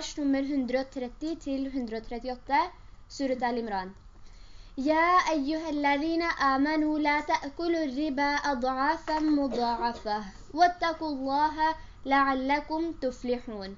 vers nummer 130 til 138, surat al-Imran. «Ja, eyyuhallazina amanu la ta'kulu riba adhafan mudhafah, wattakullaha la'allakum tuflihun.»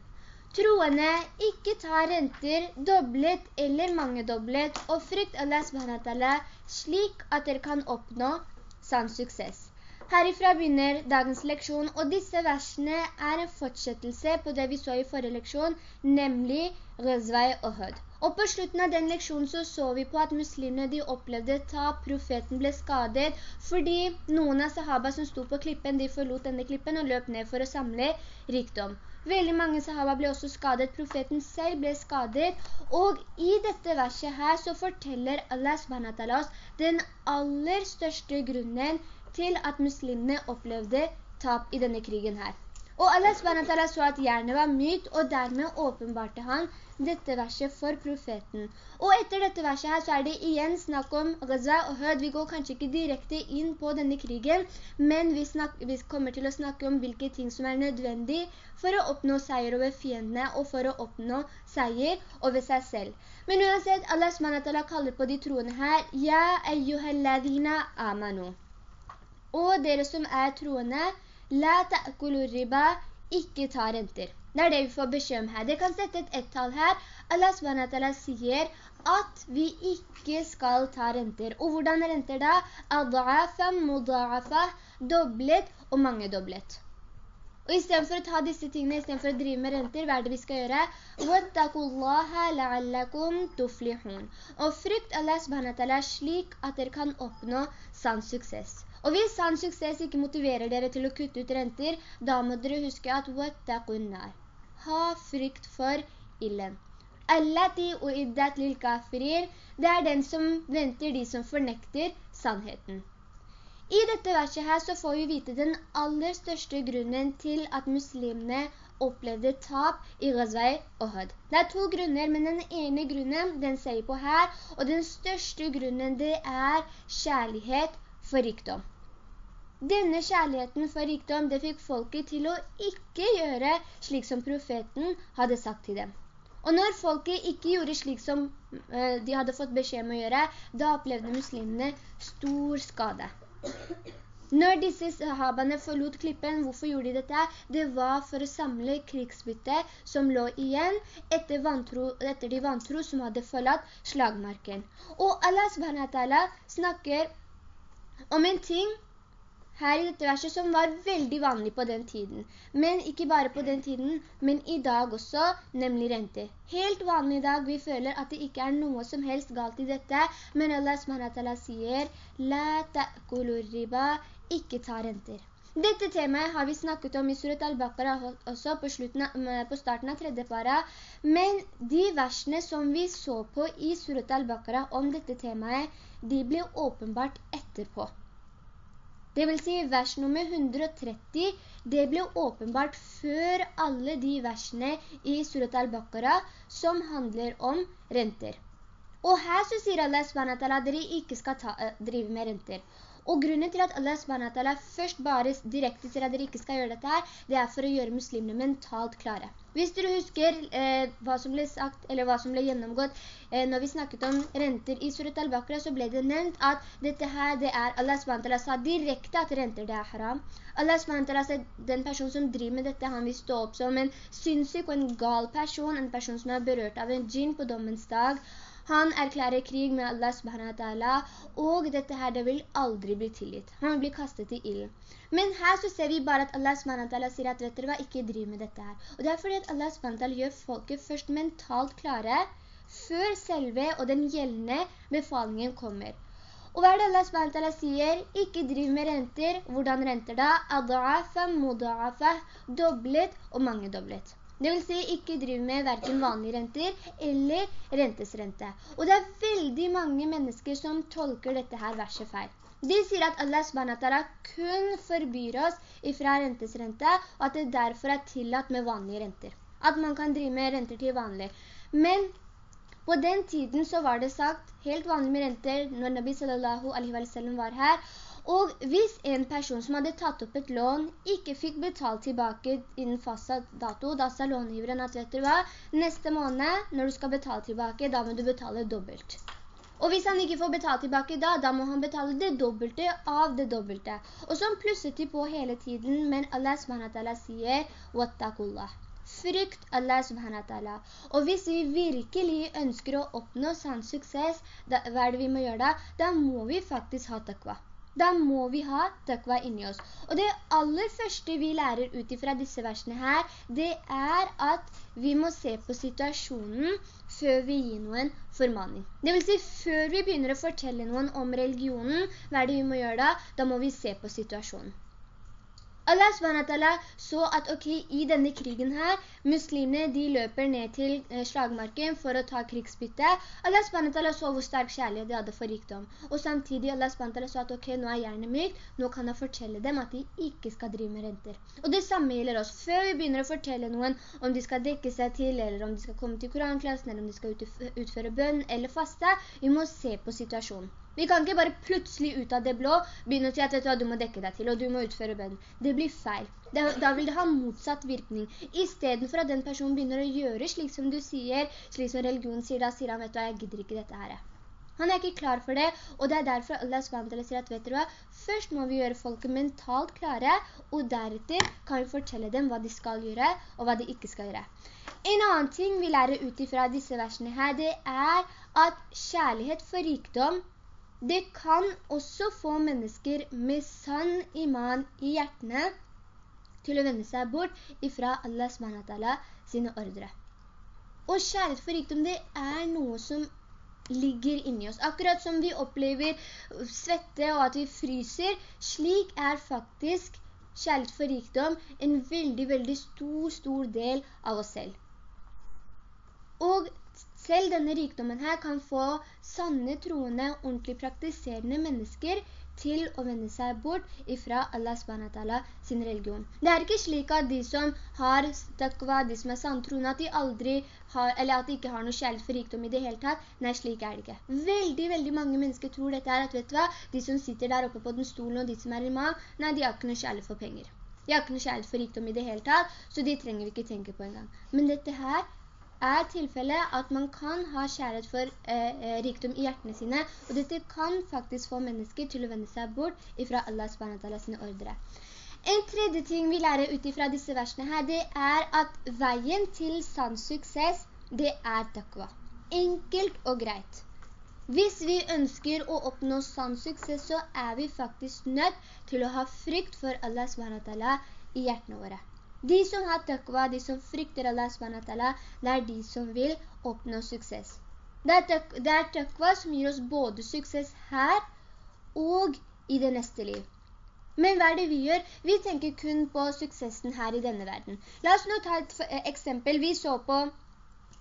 Troende ikke ta renter dobblet eller mange dobblet, og frykt Allah subhanahu slik at dere kan oppnå sann suksess. Herifra begynner dagens leksjon, og disse versene er en fortsettelse på det vi så i forrige leksjon, nemlig Røzvei og Hød. Og på slutten av den leksjonen så så vi på at muslimene de opplevde tap, profeten ble skadet, fordi noen av sahaba som sto på klippen, de forlot denne klippen og løp ned for å samle rikdom. Veldig mange sahaba ble også skadet, profeten selv ble skadet, og i dette verset her så forteller Allah SWT oss den aller største grunnen til at muslimene opplevde tap i denne krigen her. Og Allah SWT så at hjernen var mykt, og dermed åpenbarte han dette verset for profeten. Og etter dette verset her så er det igjen snakk om Gaza og Hød. Vi går kanskje ikke direkte inn på denne krigen, men vi, vi, kommer til å snakke om hvilke ting som er nødvendig for å oppnå seier over fiendene, og for å oppnå seier over seg selv. Men uansett, Allah SWT kaller på de troende her, «Ja, eyyuhalladina amanu». Og dere som er troende, La ta'kulu riba, ikke ta renter. Det er det vi får beskjed om her. Det kan sette et ett-tall her. Allah SWT sier at vi ikke skal ta renter. Og hvordan renter da? Ad'afa, mud'afa, doblet og mange doblet. Og i stedet for å ta disse tingene, i stedet for å drive med renter, hva er det vi skal gjøre? «Wattakullaha la'allakum tuflihun». Og frykt Allah SWT slik at dere kan oppnå sann suksess. Og hvis hans suksess ikke motiverer dere til å kutte ut renter, da må dere huske at «Wattakunnar» Ha frykt for illen. «Allati uiddat lil kafirir» Det er den som venter de som fornekter sannheten. I dette verset her så får vi vite den aller største grunnen til at muslimene opplevde tap i Ghazwai hød. Det er to grunner, men den ene grunnen, den vi på her, og den største grunnen det er kjærlighet for rikdom. Denne kjærligheten for rikdom, det fikk folket til å ikke gjøre slik som profeten hadde sagt til dem. Og når folket ikke gjorde slik som uh, de hadde fått beskjed om å gjøre, da opplevde muslimene stor skade. Når disse sahabene forlot klippen, hvorfor gjorde de dette? Det var for å samle krigsbytte som lå igjen etter, vantro, etter de vantro som hadde forlatt slagmarken. Og Allah snakker om en ting her i dette verset som var veldig vanlig på den tiden. Men ikke bare på den tiden, men i dag også, nemlig renter. Helt vanlig i dag, vi føler at det ikke er noe som helst galt i dette, men Allah SWT sier, «La ta'kulur riba», ikke ta renter. Dette temaet har vi snakket om i Surat al-Baqarah også på, av, på, starten av tredje para, men de versene som vi så på i Surat al-Baqarah om dette temaet, de ble åpenbart etterpå. Det vil si vers nummer 130, det ble åpenbart før alle de versene i Surat al-Baqarah som handler om renter. Og her så sier Allah SWT at dere ikke skal ta, uh, drive med renter. Og grunnen til at Allah SWT først bare direkte sier at dere ikke skal gjøre dette her, det er for å gjøre muslimene mentalt klare. Hvis dere husker eh, hva som ble sagt, eller hva som ble gjennomgått, eh, når vi snakket om renter i Surat al-Bakra, så ble det nevnt at dette her, det er Allah SWT sa direkte at renter det er haram. Allah SWT sa den personen som driver med dette, han vil stå opp som en synssyk og en gal person, en person som er berørt av en djinn på dommens dag. Han erklærer krig med Allah subhanahu og dette her det vil aldri bli tilgitt. Han vil bli kastet i ild. Men her så ser vi bare at Allah subhanahu sier at vet dere hva, ikke driv med dette her. Og det er fordi at Allah subhanahu gjør folket først mentalt klare, før selve og den gjeldende befalingen kommer. Og hva er det Allah subhanahu sier? Ikke driv med renter. Hvordan renter da? Ada'afa, muda'afa, doblet og mange doblet. Det vil si ikke drive med hverken vanlige renter eller rentesrente. Og det er veldig mange mennesker som tolker dette her verset feil. De sier at Allah SWT kun forbyr oss ifra rentesrente, og at det derfor er tillatt med vanlige renter. At man kan drive med renter til vanlig. Men på den tiden så var det sagt helt vanlig med renter når Nabi sallallahu alaihi wa var her, Og hvis en person som hadde tatt opp et lån, ikke fikk betalt tilbake innen fastsatt dato, da sa långiveren at, vet du hva, neste måned, når du skal betale tilbake, da må du betale dobbelt. Og hvis han ikke får betalt tilbake da, da må han betale det dobbelte av det dobbelte. Og så plusset de på hele tiden, men Allah SWT sier, «Wattakullah» frykt Allah subhanahu. Og hvis vi virkelig ønsker å oppnå sann suksess, da, hva er det vi må gjøre da? Da må vi faktisk ha takva. Da må vi ha takva inni oss. Og det aller første vi lærer ut fra disse versene her, det er at vi må se på situasjonen før vi gir noen formaning. Det vil si, før vi begynner å fortelle noen om religionen, hva er det vi må gjøre da? Da må vi se på situasjonen. Allah SWT så at ok, i denne krigen her, muslimene de løper ned til eh, slagmarken for å ta krigsbytte. Allah SWT så hvor sterk kjærlighet de hadde for rikdom. Og samtidig Allah SWT så at ok, nå er hjernet mykt, nå kan jeg fortelle dem at de ikke skal drive med renter. Og det samme gjelder oss. Før vi begynner å fortelle noen om de skal dekke seg til, eller om de skal komme til koranklassen, eller om de skal utføre bønn eller faste, vi må se på situasjonen. Vi kan ikke bare plutselig ut av det blå begynne å si at du må dekke deg til, og du må utføre bønn. Det blir feil. Da, vil det ha motsatt virkning. I stedet for at den personen begynner å gjøre slik som du sier, slik som religion sier, da sier han, vet du hva, jeg gidder ikke dette her. Han er ikke klar for det, og det er derfor Allah SWT sier at, vet du hva, først må vi gjøre folket mentalt klare, og deretter kan vi fortelle dem hva de skal gjøre, og hva de ikke skal gjøre. En annen ting vi lærer ut fra disse versene her, det er at kjærlighet for rikdom det kan også få mennesker med sann iman i hjertene til å vende seg bort ifra Allah SWT sine ordre. Og kjærlighet for rikdom, det er noe som ligger inni oss. Akkurat som vi opplever svette og at vi fryser, slik er faktisk kjærlighet for rikdom en veldig, veldig stor, stor del av oss selv. Og selv denne rikdommen her kan få sanne, troende, ordentlig praktiserende mennesker til å vende seg bort ifra Allah SWT sin religion. Det er ikke slik at de som har takva, de som er sanntroende, at de aldri har, eller at de ikke har noe kjærlighet for rikdom i det hele tatt. Nei, slik er det ikke. Veldig, veldig mange mennesker tror dette er at, vet du hva, de som sitter der oppe på den stolen og de som er imam, nei, de har ikke noe kjærlighet for penger. De har ikke noe kjærlighet for rikdom i det hele tatt, så de trenger vi ikke tenke på en gang. Men dette her er tilfellet at man kan ha kjærlighet for eh, eh rikdom i hjertene sine, og dette kan faktisk få mennesker til å vende seg bort ifra Allah SWT sine ordre. En tredje ting vi lærer ut fra disse versene her, det er at veien til sann suksess, det er takva. Enkelt og greit. Hvis vi ønsker å oppnå sann suksess, så er vi faktisk nødt til å ha frykt for Allah SWT i hjertene våre. De som har taqwa, de som frykter Allah SWT, det er de som vil oppnå suksess. Det er, taqwa som gir oss både suksess her og i det neste liv. Men hva er det vi gjør? Vi tenker kun på suksessen her i denne verden. La oss nå ta et eksempel. Vi så på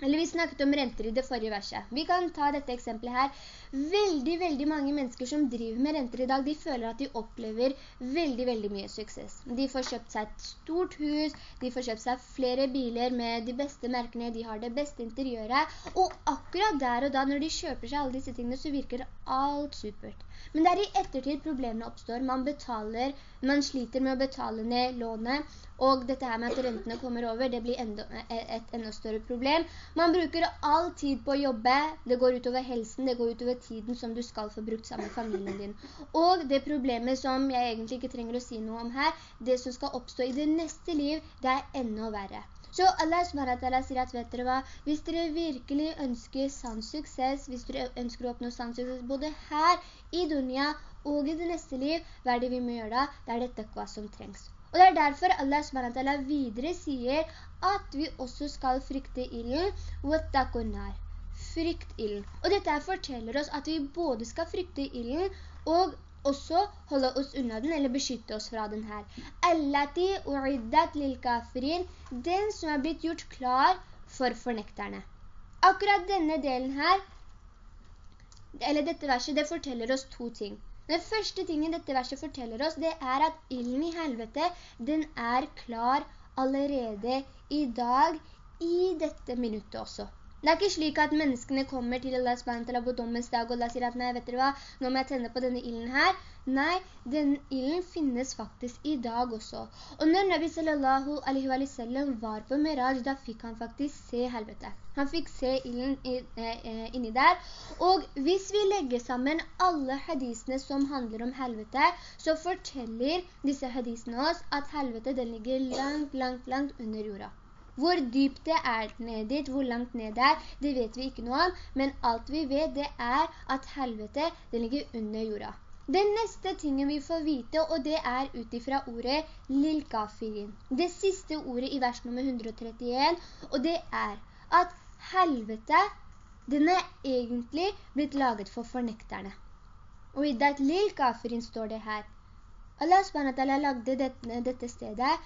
eller vi snakket om renter i det forrige verset. Vi kan ta dette eksempelet her. Veldig, veldig mange mennesker som driver med renter i dag, de føler at de opplever veldig, veldig mye suksess. De får kjøpt seg et stort hus, de får kjøpt seg flere biler med de beste merkene, de har det beste interiøret. Og akkurat der og da, når de kjøper seg alle disse tingene, så virker alt supert. Men det er i ettertid problemene oppstår. Man betaler, man sliter med å betale ned lånet, og dette her med at rentene kommer over, det blir enda, et enda større problem. Man bruker all tid på å jobbe, det går utover helsen, det går utover tiden som du skal få brukt sammen med familien din. Og det problemet som jeg egentlig ikke trenger å si noe om her, det som skal oppstå i det neste liv, det er enda verre. Så Allah SWT sier at vet dere hva, hvis dere virkelig ønsker sann suksess, hvis dere ønsker å oppnå sann suksess både her i dunya og i det neste liv, hva er det vi må gjøre da? Det er dette hva som trengs. Og det er derfor Allah SWT videre sier at vi også skal frykte illen, وَتَّقُنَّارِ Frykt illen. Og dette forteller oss at vi både skal frykte illen og også holde oss unna den, eller beskytte oss fra den her. Allati uiddat lil kafirin, den som er blitt gjort klar for fornekterne. Akkurat denne delen her, eller dette verset, det forteller oss to ting. Den første tingen dette verset forteller oss, det er at illen i helvete, den er klar allerede i dag, i dette minuttet også. Det er ikke slik at menneskene kommer til Allah SWT på dommens dag, og Allah sier at nei, vet dere hva, nå må jeg tenne på denne illen her. Nei, den illen finnes faktisk i dag også. Og når Nabi sallallahu alaihi wa sallam var på Miraj, da fikk han faktisk se helvete. Han fikk se illen eh, inni der. Og hvis vi legger sammen alle hadisene som handler om helvete, så forteller disse hadisene oss at helvete den ligger langt, langt, langt under jorda. Hvor dypt det er ned dit, hvor langt ned det er, det vet vi ikke noe om, men alt vi vet det er at helvete, det ligger under jorda. Den neste tingen vi får vite, og det er utifra ordet lilkafirin. Det siste ordet i vers nummer 131, og det er at helvete, den er egentlig blitt laget for fornekterne. Og i det lilkafirin står det her. Allah SWT lagde dette stedet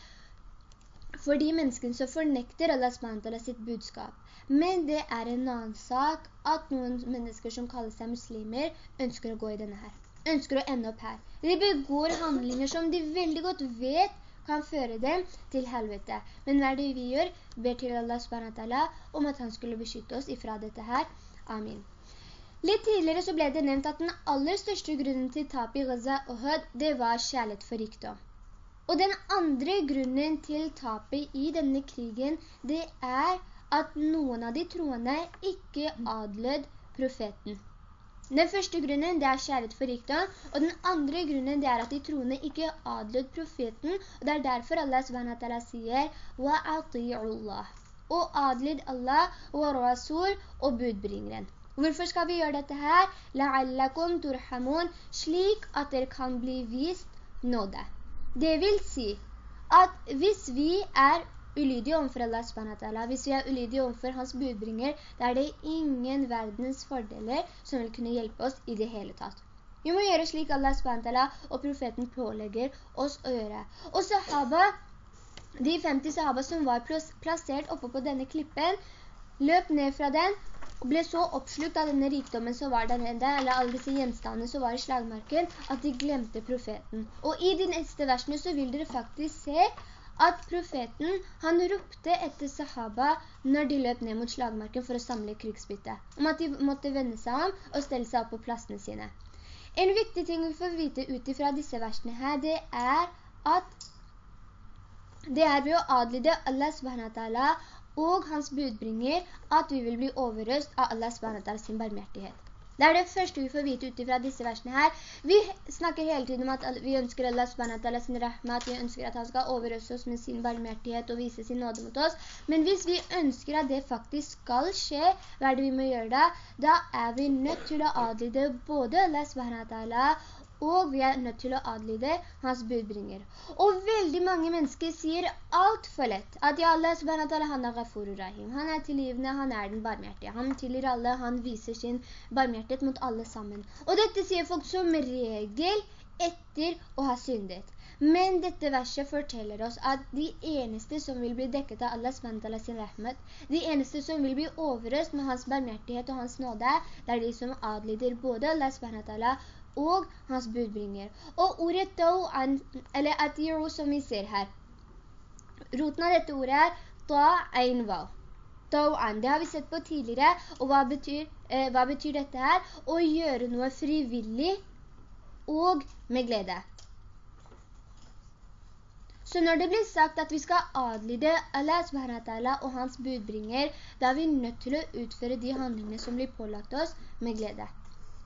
for de menneskene som fornekter Allah SWT sitt budskap. Men det er en annen sak at noen mennesker som kaller seg muslimer ønsker å gå i denne her. Ønsker å ende opp her. De begår handlinger som de veldig godt vet kan føre dem til helvete. Men hva det vi gjør? Ber til Allah SWT om at han skulle beskytte oss ifra dette her. Amin. Litt tidligere så ble det nevnt at den aller største grunnen til tap i Gaza og Hød, det var kjærlighet for rikdom. Og den andre grunnen til tapet i denne krigen, det er at noen av de troende ikke adlød profeten. Den første grunnen det er kjærlighet for rikdom, og den andre grunnen det er at de troende ikke adlød profeten, og det er derfor Allah SWT sier «Wa og adlyd Allah og Rasul og budbringeren. Hvorfor skal vi gjøre dette her? «La'allakum turhamun», slik at dere kan bli vist nåde. Det vil si at hvis vi er ulydige omfor Allah SWT, hvis vi er ulydige omfor hans budbringer, da er det ingen verdens fordeler som vil kunne hjelpe oss i det hele tatt. Vi må gjøre slik Allah SWT og profeten pålegger oss å gjøre. Og sahaba, de 50 sahaba som var plassert oppe på denne klippen, løp ned fra den og ble så oppslukt av denne rikdommen som var der nede, eller alle disse gjenstandene som var i slagmarken, at de glemte profeten. Og i de neste versene så vil dere faktisk se at profeten, han ropte etter sahaba når de løp ned mot slagmarken for å samle krigsbytte, om at de måtte vende seg om og stelle seg opp på plassene sine. En viktig ting vi får vite utifra disse versene her, det er at det er ved å adlyde Allah subhanahu og hans budbringer at vi vil bli overrøst av Allah SWT sin barmhjertighet. Det er det første vi får vite utifra disse versene her. Vi snakker hele tiden om at vi ønsker Allah SWT sin rahmat, vi ønsker at han skal overrøse oss med sin barmhjertighet og vise sin nåde mot oss. Men hvis vi ønsker at det faktisk skal skje, hva er det vi må gjøre da? Da er vi nødt til å adlyde både Allah SWT og vi er nødt til å adlyde hans budbringer. Og veldig mange mennesker sier alt for lett, at ja, Allah subhanahu han er rahim, han er tilgivende, han er den barmhjertige, han tilgir alle, han viser sin barmhjertighet mot alle sammen. Og dette sier folk som regel etter å ha syndet. Men dette verset forteller oss at de eneste som vil bli dekket av Allah SWT sin rahmet, de eneste som vil bli overrøst med hans barmhjertighet og hans nåde, det er de som adlyder både Allah SWT og hans budbringer. Og ordet tau'an, eller «atiru» som vi ser her. Roten av dette ordet er ta'ain waw. Tau'an, det har vi sett på tidligere, og hva betyr, eh, hva betyr dette her? Å gjøre noe frivillig og med glede. Så når det blir sagt at vi skal adlyde Allah SWT og hans budbringer, da er vi nødt til å utføre de handlingene som blir pålagt oss med glede.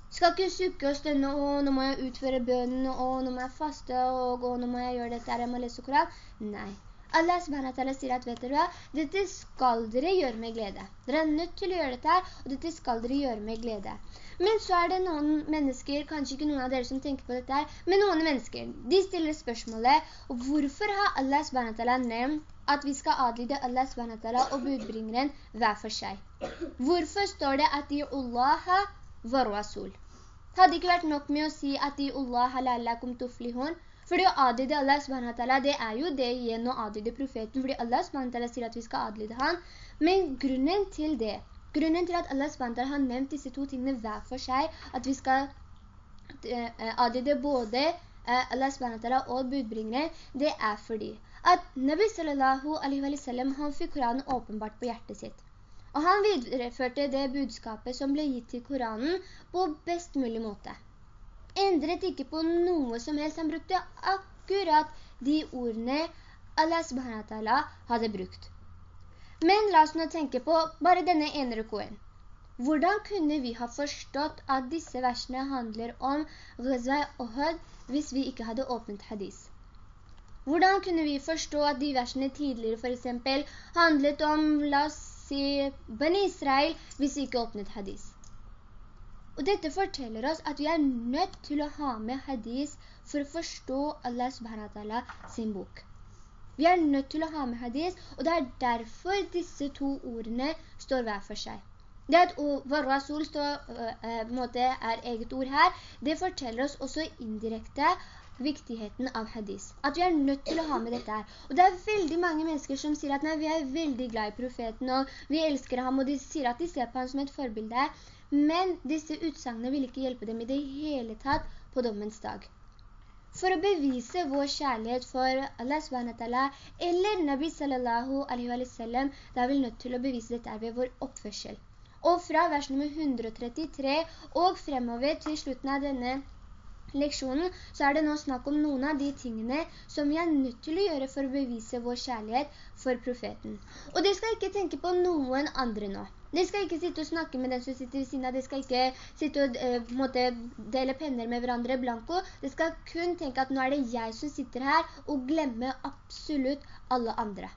Skal ikke sukke og stønne, å, nå må jeg utføre bønnen, å, nå må jeg faste, og å, nå må jeg gjøre dette, jeg må lese Koran. Nei. Allah SWT sier at, vet dere hva? Dette skal dere gjøre med glede. Dere er nødt til å gjøre dette her, og dette skal dere gjøre med glede. Men så er det noen mennesker, kanskje ikke noen av dere som tenker på dette her, men noen mennesker, de stiller spørsmålet, hvorfor har Allah SWT nevnt at vi skal adlyde Allah SWT og budbringeren hver for seg? Hvorfor står det at i Allah var rasul. Det hadde ikke vært nok med å si at i Allah halallakum tuflihun, fordi å adlyde Allah subhanahu det er jo det igjen å adlyde profeten, fordi Allah subhanahu sier at vi skal adlyde han. Men grunnen til det, grunnen til at Allah subhanahu har nevnt disse to tingene hver for seg, at vi skal uh, adlyde både uh, Allah subhanahu og budbringere, det er fordi at Nabi sallallahu han fikk Koranen åpenbart på hjertet sitt. Og han videreførte det budskapet som ble gitt til Koranen på best mulig måte. Endret ikke på noe som helst. Han brukte akkurat de ordene Allah subhanahu hadde brukt. Men la oss nå tenke på bare denne ene rukoen. Hvordan kunne vi ha forstått at disse versene handler om Ghazwa Ohud hvis vi ikke hadde åpnet hadis? Hvordan kunne vi forstå at de versene tidligere for eksempel handlet om, la oss si, Bani Israel, hvis vi ikke åpnet hadis? Og dette forteller oss at vi er nødt til å ha med hadis for å forstå Allah subhanahu sin bok. Vi er nødt til å ha med hadis, og det er derfor disse to ordene står hver for seg. Det at var-rasul er eget ord her, det forteller oss også indirekte viktigheten av hadis. At vi er nødt til å ha med dette her. Og det er veldig mange mennesker som sier at nei, vi er veldig glad i profeten, og vi elsker ham, og de sier at de ser på ham som et forbilde. Men disse utsagene vil ikke hjelpe dem i det hele tatt på dommens dag. For å bevise vår kjærlighet for Allah SWT, eller Nabi sallallahu alaihi wa sallam, da er vi nødt til å bevise dette ved vår oppførsel. Og fra vers nummer 133 og fremover til slutten av denne leksjonen, så er det nå snakk om noen av de tingene som vi er nødt til å gjøre for å bevise vår kjærlighet for profeten. Og de skal ikke tenke på noen andre nå. De skal ikke sitte og snakke med den som sitter ved siden av. De skal ikke sitte og uh, dele penner med hverandre blanko. De skal kun tenke at nå er det jeg som sitter her, og glemme absolutt alle andre.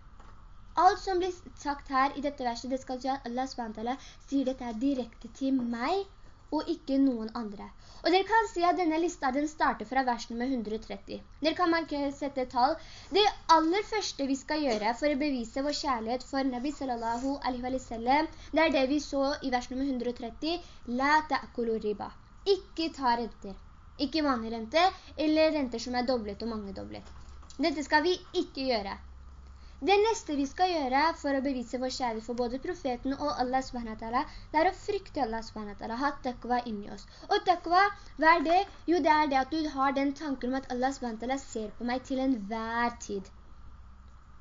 Alt som blir sagt her i dette verset, det skal si at Allah sier dette direkte til meg, og ikke noen andre. Og dere kan si at denne lista den starter fra versen med 130. Dere kan ikke sette tall. Det aller første vi skal gjøre for å bevise vår kjærlighet for Nabi sallallahu alaihi wa sallam, det er det vi så i vers nummer 130. La ta'kulu riba. Ikke ta renter. Ikke vanlige renter, eller renter som er doblet og mange doblet. Dette skal vi ikke gjøre. Det neste vi skal gjøre for å bevise vår kjærlighet for både profeten og Allah SWT, det er å frykte Allah SWT, ha takva inni oss. Og takva, hva er det? Jo, det er det at du har den tanken om at Allah SWT ser på meg til enhver tid.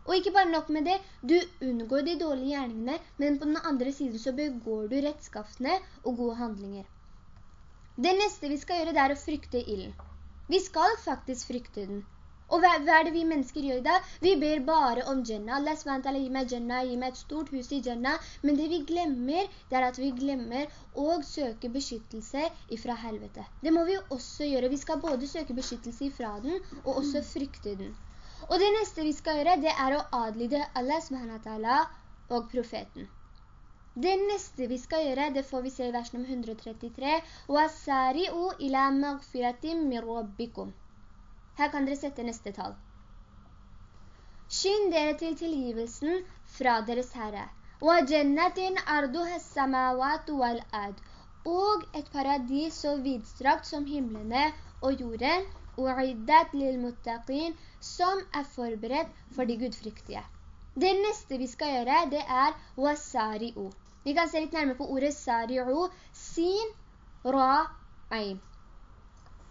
Og ikke bare nok med det, du unngår de dårlige gjerningene, men på den andre siden så begår du rettskaftene og gode handlinger. Det neste vi skal gjøre, det er å frykte illen. Vi skal faktisk frykte den. Og hva, hva, er det vi mennesker gjør i dag? Vi ber bare om Jannah. Allah SWT gi meg Jannah, gi meg et stort hus i Jannah. Men det vi glemmer, det er at vi glemmer å søke beskyttelse ifra helvete. Det må vi også gjøre. Vi skal både søke beskyttelse ifra den, og også frykte den. Og det neste vi skal gjøre, det er å adlyde Allah SWT og profeten. Det neste vi skal gjøre, det får vi se i vers nummer 133. «Wasari'u ila magfiratim min rabbikum». Her kan dere sette neste tall. Skynd dere til tilgivelsen fra deres Herre. Og et paradis så vidstrakt som himmelene og jorden, som er forberedt for de gudfryktige. Det neste vi skal gjøre, det er wasari'u. Vi kan se litt nærmere på ordet sari'u. Sin, ra, ein.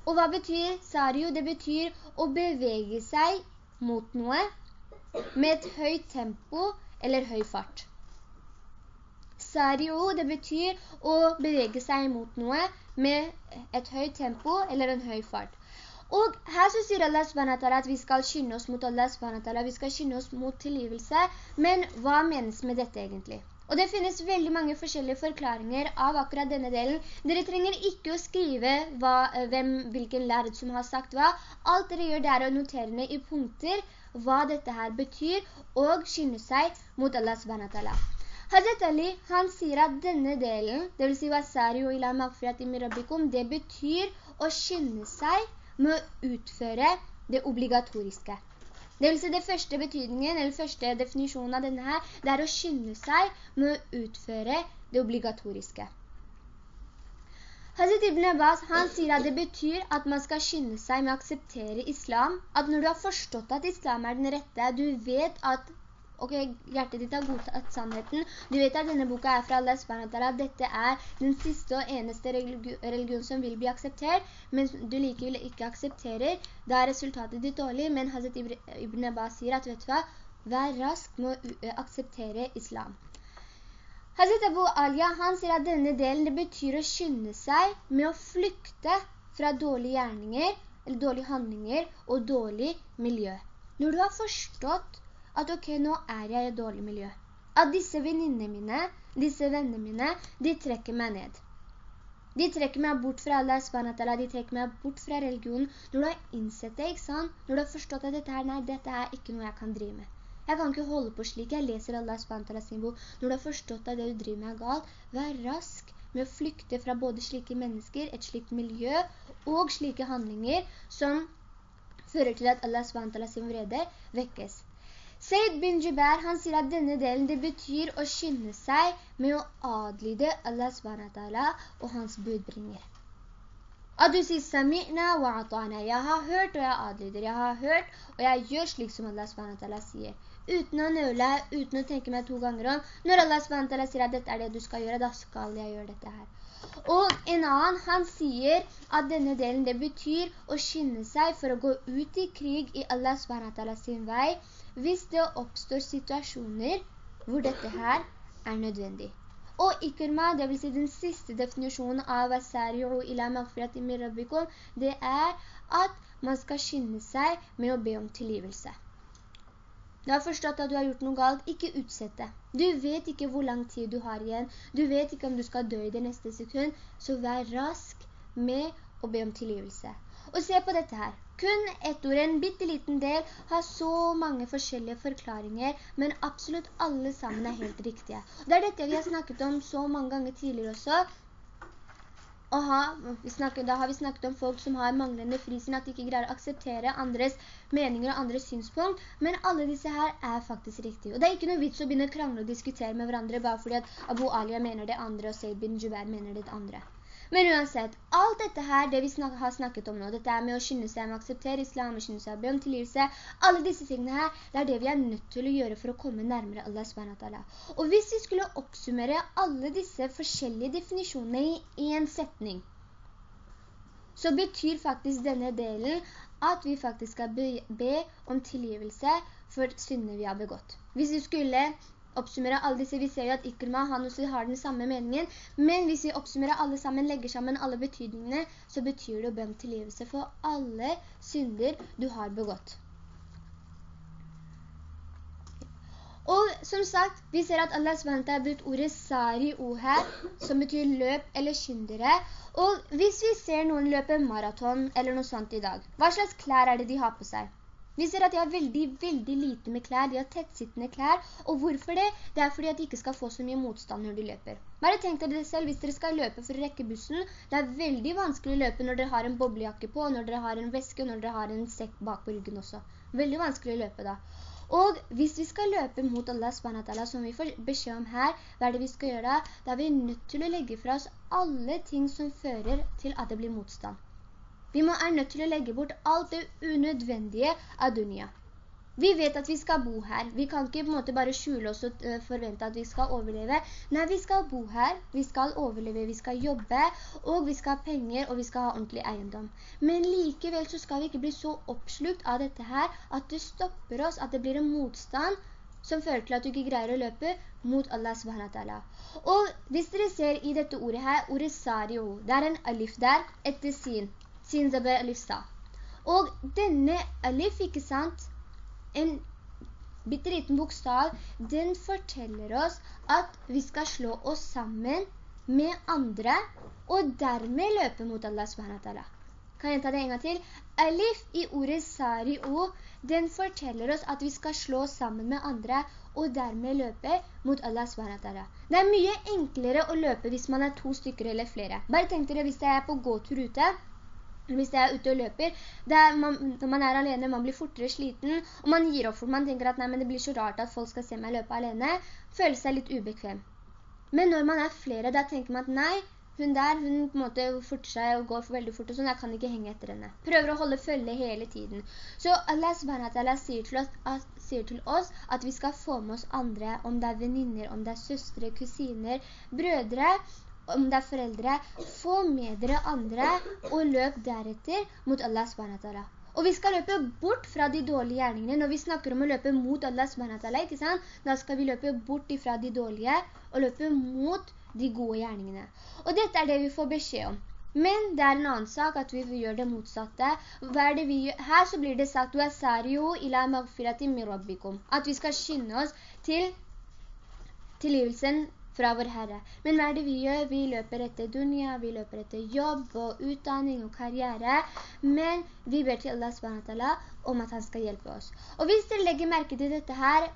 Og hva betyr sario? Det betyr å bevege seg mot noe med et høyt tempo eller høy fart. Sario, det betyr å bevege seg mot noe med et høyt tempo eller en høy fart. Og her så sier Allah SWT at vi skal skynde oss mot Allah SWT, vi skal skynde oss mot tilgivelse, men hva menes med dette egentlig? Og det finnes veldig mange forskjellige forklaringer av akkurat denne delen. Dere trenger ikke å skrive hva, eh, hvem, hvilken lærer som har sagt hva. Alt dere gjør det er å notere ned i punkter hva dette her betyr, og skynde seg mot Allah subhanahu Hazret Ali, han sier at denne delen, det vil si «Wasari og ila magfirat mirabikum, det betyr å skynde seg med å utføre det obligatoriske. Det vil si det første betydningen, eller første definisjonen av denne her, det er å skynde seg med å utføre det obligatoriske. Hazret Ibn Abbas, han sier at det betyr at man skal skynde seg med å akseptere islam, at når du har forstått at islam er den rette, du vet at ok, hjertet ditt har godtatt sannheten. Du vet at denne boka er fra Allah SWT, dette er den siste og eneste religion som vil bli akseptert, men du likevel ikke aksepterer, da er resultatet ditt dårlig, men Hazret Ibn Abbas sier at, vet du hva, vær rask med å akseptere islam. Hazret Abu Alya, han sier at denne delen det betyr å skynde seg med å flykte fra dårlige gjerninger, eller dårlige handlinger og dårlig miljø. Når du har forstått at ok, nå er jeg i et dårlig miljø, at disse venninne mine, disse vennene mine, de trekker meg ned. De trekker meg bort fra Allah de trekker meg bort fra religionen. Når du har innsett det, ikke sant? Når du har forstått at dette her, nei, dette er ikke noe jeg kan drive med. Jeg kan ikke holde på slik. Jeg leser Allah SWT sin bok. Når du har forstått at det du driver med er galt, vær rask med å flykte fra både slike mennesker, et slikt miljø og slike handlinger som fører til at Allah SWT sin vrede vekkes. Said bin Jubair, han sier at denne delen det betyr å skynde seg med å adlyde Allah SWT og hans budbringer. At du sier «Sami'na wa atana». Jeg har hørt og jeg adlyder. Jeg har hørt og jeg gjør slik som Allah SWT sier uten å nøle, uten å tenke meg to ganger om. Når Allah SWT sier at dette er det du skal gjøre, da skal jeg gjøre dette her. Og en annen, han sier at denne delen det betyr å skynde seg for å gå ut i krig i Allah SWT sin vei, hvis det oppstår situasjoner hvor dette her er nødvendig. Og ikurma, det vil si den siste definisjonen av «Asari'u ila magfirati min rabbikum», det er at man skal skynde seg med å be om tilgivelse. Du har forstått at du har gjort noe galt, ikke utsett det. Du vet ikke hvor lang tid du har igjen. Du vet ikke om du skal dø i det neste sekund, så vær rask med å be om tilgivelse. Og se på dette her. Kun ett ord, en bitteliten del, har så mange forskjellige forklaringer, men absolutt alle sammen er helt riktige. Det er dette vi har snakket om så mange ganger tidligere også, ha, snakker, da har vi snakket om folk som har manglende frisinn, at de ikke greier å akseptere andres meninger og andres synspunkt, men alle disse her er faktisk riktige. Og det er ikke noe vits å begynne å krangle og diskutere med hverandre, bare fordi at Abu Alia mener det andre, og Seyd bin Jubair mener det andre. Men uansett, alt dette her, det vi snak har snakket om nå, dette med å skynde seg med å akseptere islam, skynde seg om tilgivelse, alle disse tingene her, det er det vi er nødt til å gjøre for å komme nærmere Allah SWT. Og hvis vi skulle oppsummere alle disse forskjellige definisjonene i en setning, så betyr faktisk denne delen at vi faktisk skal be, be om tilgivelse for syndene vi har begått. Hvis vi skulle oppsummere alle disse, vi ser jo at Ikrma han også har den samme meningen, men hvis vi oppsummerer alle sammen, legger sammen alle betydningene, så betyr det å bønne tilgivelse for alle synder du har begått. Og som sagt, vi ser at Allah SWT har brukt ordet sari-o her, som betyr løp eller skyndere. Og hvis vi ser noen løpe maraton eller noe sånt i dag, hva slags klær er det de har på seg? Vi ser at de har veldig, veldig lite med klær, de har tettsittende klær, og hvorfor det? Det er fordi at de ikke skal få så mye motstand når de løper. Bare tenk dere selv, hvis dere skal løpe for å rekke bussen, det er veldig vanskelig å løpe når dere har en boblejakke på, når dere har en veske, når dere har en sekk bak på ryggen også. Veldig vanskelig å løpe da. Og hvis vi skal løpe mot Allah SWT, som vi får beskjed om her, hva er det vi skal gjøre da? Da er vi nødt til å legge fra oss alle ting som fører til at det blir motstand. Vi må er nødt til å legge bort alt det unødvendige av dunia. Vi vet at vi skal bo her. Vi kan ikke på en måte bare skjule oss og eh, forvente at vi skal overleve. Nei, vi skal bo her. Vi skal overleve, vi skal jobbe, og vi skal ha penger, og vi skal ha ordentlig eiendom. Men likevel så skal vi ikke bli så oppslukt av dette her, at det stopper oss, at det blir en motstand som fører til at du ikke greier å løpe mot Allah subhanahu Og hvis dere ser i dette ordet her, ordet sario, det er en alif der, etter sin sin zabar alif sa. Og denne alif, ikke sant, en bitteliten bokstav, den forteller oss at vi skal slå oss sammen med andre, og dermed løpe mot Allah subhanahu Kan jeg ta det en gang til? Alif i ordet sari-o, den forteller oss at vi skal slå oss sammen med andre, og dermed løpe mot Allah subhanahu Det er mye enklere å løpe hvis man er to stykker eller flere. Bare tenk dere hvis jeg er på gåtur ute, hvis jeg er ute og løper, man, når man er alene, man blir fortere sliten, og man gir opp for man tenker at men det blir så rart at folk skal se meg løpe alene, føler seg litt ubekvem. Men når man er flere, da tenker man at nei, hun der, hun på en måte forter seg og går veldig fort og sånn, jeg kan ikke henge etter henne. Prøver å holde følge hele tiden. Så Allah subhanahu sier til oss sier til oss at vi skal få med oss andre, om det er veninner, om det er søstre, kusiner, brødre, om det er foreldre, få med dere andre og løp deretter mot Allah SWT. Og vi skal løpe bort fra de dårlige gjerningene. Når vi snakker om å løpe mot Allah SWT, da skal vi løpe bort fra de dårlige og løpe mot de gode gjerningene. Og dette er det vi får beskjed om. Men det er en annen sak at vi gjør det motsatte. Her så blir det sagt at vi skal skynde oss til tilgivelsen fra vår Herre. Men hva er det vi gjør? Vi løper etter dunja, vi løper etter jobb og utdanning og karriere, men vi ber til Allah SWT om at han skal hjelpe oss. Og hvis dere legger merke til dette her,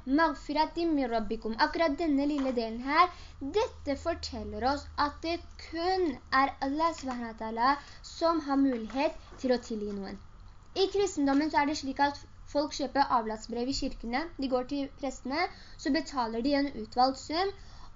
akkurat denne lille delen her, dette forteller oss at det kun er Allah SWT som har mulighet til å tilgi noen. I kristendommen så er det slik at folk kjøper avlatsbrev i kirkene, de går til prestene, så betaler de en utvalgt sum,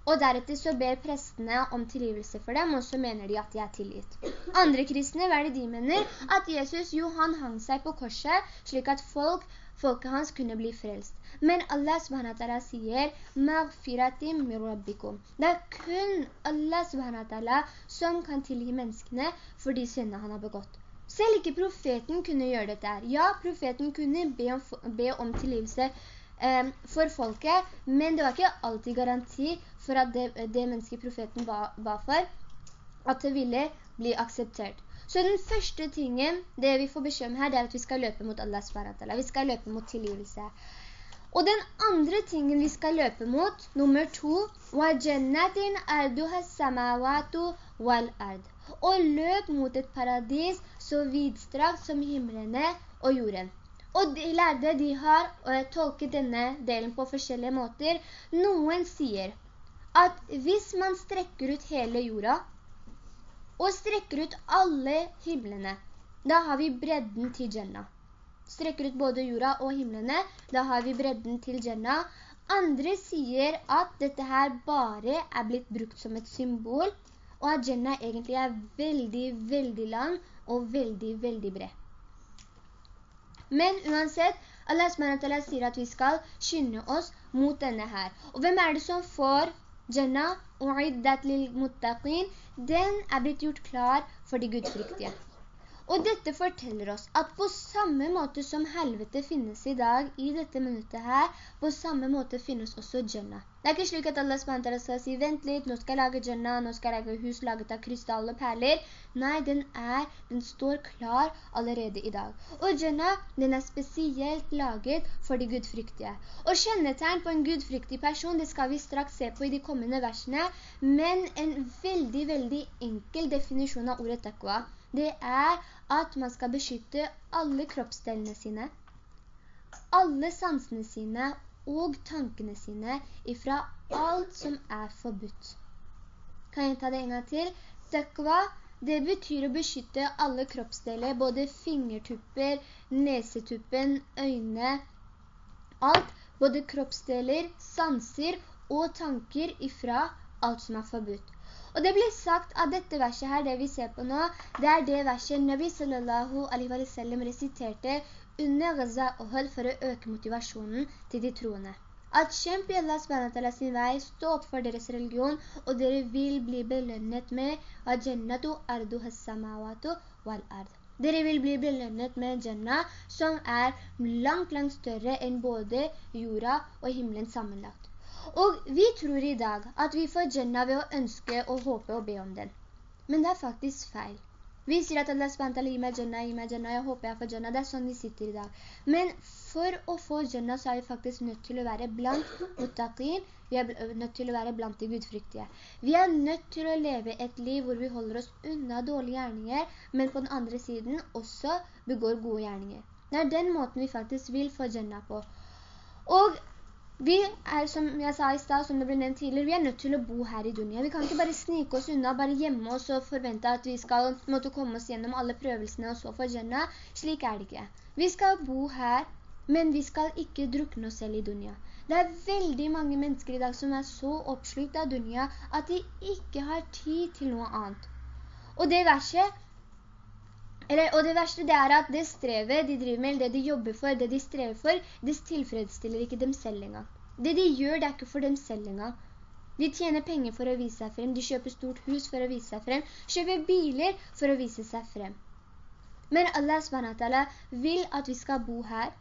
og deretter så ber prestene om tilgivelse for dem, og så mener de at de er tilgitt. Andre kristne, hva er det de mener? At Jesus, jo, han hang seg på korset, slik at folk, folket hans kunne bli frelst. Men Allah subhanahu sier, «Magfiratim mirrabbikum». Det er kun Allah subhanahu som kan tilgi menneskene for de syndene han har begått. Selv ikke profeten kunne gjøre dette her. Ja, profeten kunne be om, be om tilgivelse eh, for folket, men det var ikke alltid garanti for at det, det mennesket profeten ba, ba for, at det ville bli akseptert. Så den første tingen, det vi får beskjed om her, det er at vi skal løpe mot Allah SWT. Vi skal løpe mot tilgivelse. Og den andre tingen vi skal løpe mot, nummer to, وَجَنَّةٍ أَرْدُهَا السَّمَاوَاتُ وَالْأَرْض. Og løp mot et paradis så vidstrakt som himmelene og jorden. Og de lærde, de har tolket denne delen på forskjellige måter. Noen sier at hvis man strekker ut hele jorda, og strekker ut alle himmelene, da har vi bredden til Jannah. Strekker ut både jorda og himmelene, da har vi bredden til Jannah. Andre sier at dette her bare er blitt brukt som et symbol, og at Jannah egentlig er veldig, veldig lang og veldig, veldig bred. Men uansett, Allah sier at vi skal skynde oss mot denne her. Og hvem er det som får Jannah u'iddat lil muttaqin, den er blitt gjort klar for de gudfryktige. Og dette forteller oss at på samme måte som helvete finnes i dag, i dette minuttet her, på samme måte finnes også Jannah. Det er ikke slik at Allah SWT skal si, vent litt, nå skal jeg lage Jannah, nå skal jeg lage hus laget av krystall og perler. Nei, den er, den står klar allerede i dag. Og Jannah, den er spesielt laget for de gudfryktige. Og kjennetegn på en gudfryktig person, det skal vi straks se på i de kommende versene, men en veldig, veldig enkel definisjon av ordet takwa, det er at man skal beskytte alle kroppsdelene sine, alle sansene sine og tankene sine ifra alt som er forbudt. Kan jeg ta det en gang til? Takva, det betyr å beskytte alle kroppsdeler, både fingertupper, nesetuppen, øyne, alt, både kroppsdeler, sanser og tanker ifra alt som er forbudt. Og det blir sagt at dette verset her, det vi ser på nå, det er det verset Nabi sallallahu alaihi wa sallam resiterte under Gaza og hold for å øke motivasjonen til de troende. At kjempe i Allah SWT sin vei, stå opp for deres religion, og dere vil bli belønnet med at jannatu ardu hassamawatu wal ard. Dere vil bli belønnet med jannah som er langt, langt større enn både jorda og himmelen sammenlagt. Og vi tror i dag at vi får jannah ved å ønske og håpe og be om den. Men det er faktisk feil. Vi sier at Allah SWT gir meg Jannah, gir meg Jannah, jeg håper jeg får Jannah. Det er sånn vi sitter i dag. Men for å få Jannah så er vi faktisk nødt til å være blant muttaqin. Vi er nødt til å være blant de gudfryktige. Vi er nødt til å leve et liv hvor vi holder oss unna dårlige gjerninger, men på den andre siden også begår gode gjerninger. Det er den måten vi faktisk vil få Jannah på. Og vi er, som jeg sa i sted, som det ble nevnt tidligere, vi er nødt til å bo her i dunia. Vi kan ikke bare snike oss unna, bare gjemme oss og forvente at vi skal måtte komme oss gjennom alle prøvelsene og så få Jannah. Slik er det ikke. Vi skal bo her, men vi skal ikke drukne oss selv i dunia. Det er veldig mange mennesker i dag som er så oppslukt av dunia at de ikke har tid til noe annet. Og det verset, eller, og det verste det er at det strevet de driver med, det de jobber for, det de strever for, det tilfredsstiller ikke dem selv engang. Det de gjør, det er ikke for dem selv engang. De tjener penger for å vise seg frem, de kjøper stort hus for å vise seg frem, kjøper biler for å vise seg frem. Men Allah SWT vil at vi skal bo her,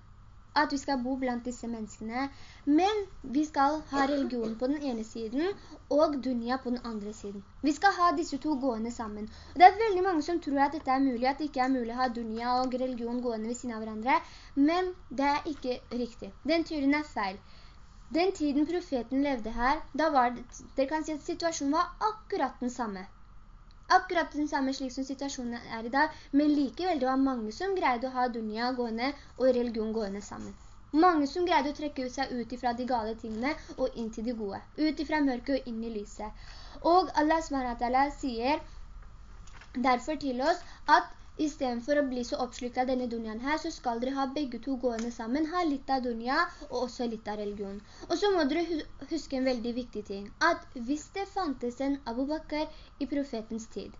at vi skal bo blant disse menneskene, men vi skal ha religion på den ene siden, og dunja på den andre siden. Vi skal ha disse to gående sammen. Og det er veldig mange som tror at dette er mulig, at det ikke er mulig å ha dunja og religion gående ved siden av hverandre, men det er ikke riktig. Den tyren er feil. Den tiden profeten levde her, da var det, dere kan si at situasjonen var akkurat den samme. Akkurat den samme slik som situasjonen er i dag, men likevel det var mange som greide å ha dunya gående og religion gående sammen. Mange som greide å trekke seg ut fra de gale tingene og inn til de gode. Ut fra mørket og inn i lyset. Og Allah sier derfor til oss at i stedet for å bli så oppslukt av denne dunjaen her, så skal dere ha begge to gående sammen, ha litt av dunja, og også litt av religion. Og så må dere huske en veldig viktig ting, at hvis det fantes en Abu Bakr i profetens tid,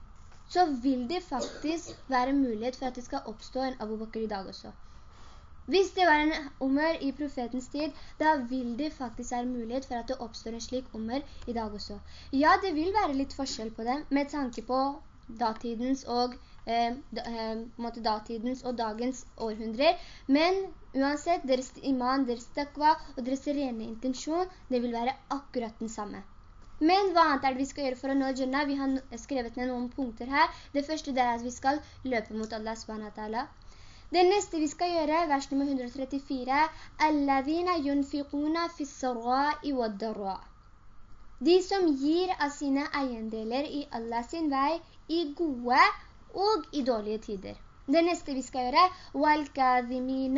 så vil det faktisk være mulighet for at det skal oppstå en Abu Bakr i dag også. Hvis det var en Umar i profetens tid, da vil det faktisk være mulighet for at det oppstår en slik Umar i dag også. Ja, det vil være litt forskjell på dem, med tanke på datidens og datidens og dagens århundrer. Men uansett, deres iman, deres takva og deres rene intensjon, det vil være akkurat den samme. Men hva annet er det vi skal gjøre for å nå Jannah? Vi har skrevet ned noen punkter her. Det første er at vi skal løpe mot Allah subhanahu Det neste vi skal gjøre, vers nummer 134, «Allavina yunfiquna fis-sarra'i wad-darra». De som gir av sine eiendeler i Allah sin vei i gode og i dårlige tider. Det neste vi skal gjøre, «Wal-kadhimin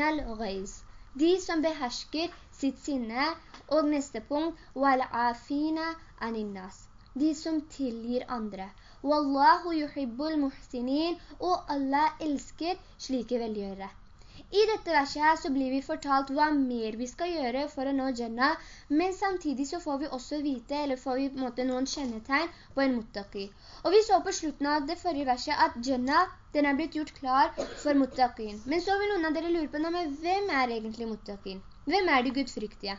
de som behersker sitt sinne, og neste punkt, «Wal-afina de som tilgir andre. «Wallahu yuhibbul muhsinin», og Allah elsker slike velgjørere. I dette verset her så blir vi fortalt hva mer vi skal gjøre for å nå Jannah, men samtidig så får vi også vite, eller får vi på en måte noen kjennetegn på en muttaqi. Og vi så på slutten av det forrige verset at Jannah, den er blitt gjort klar for muttaqin. Men så vil noen av dere lure på, men hvem er egentlig muttaqin? Hvem er de gudfryktige?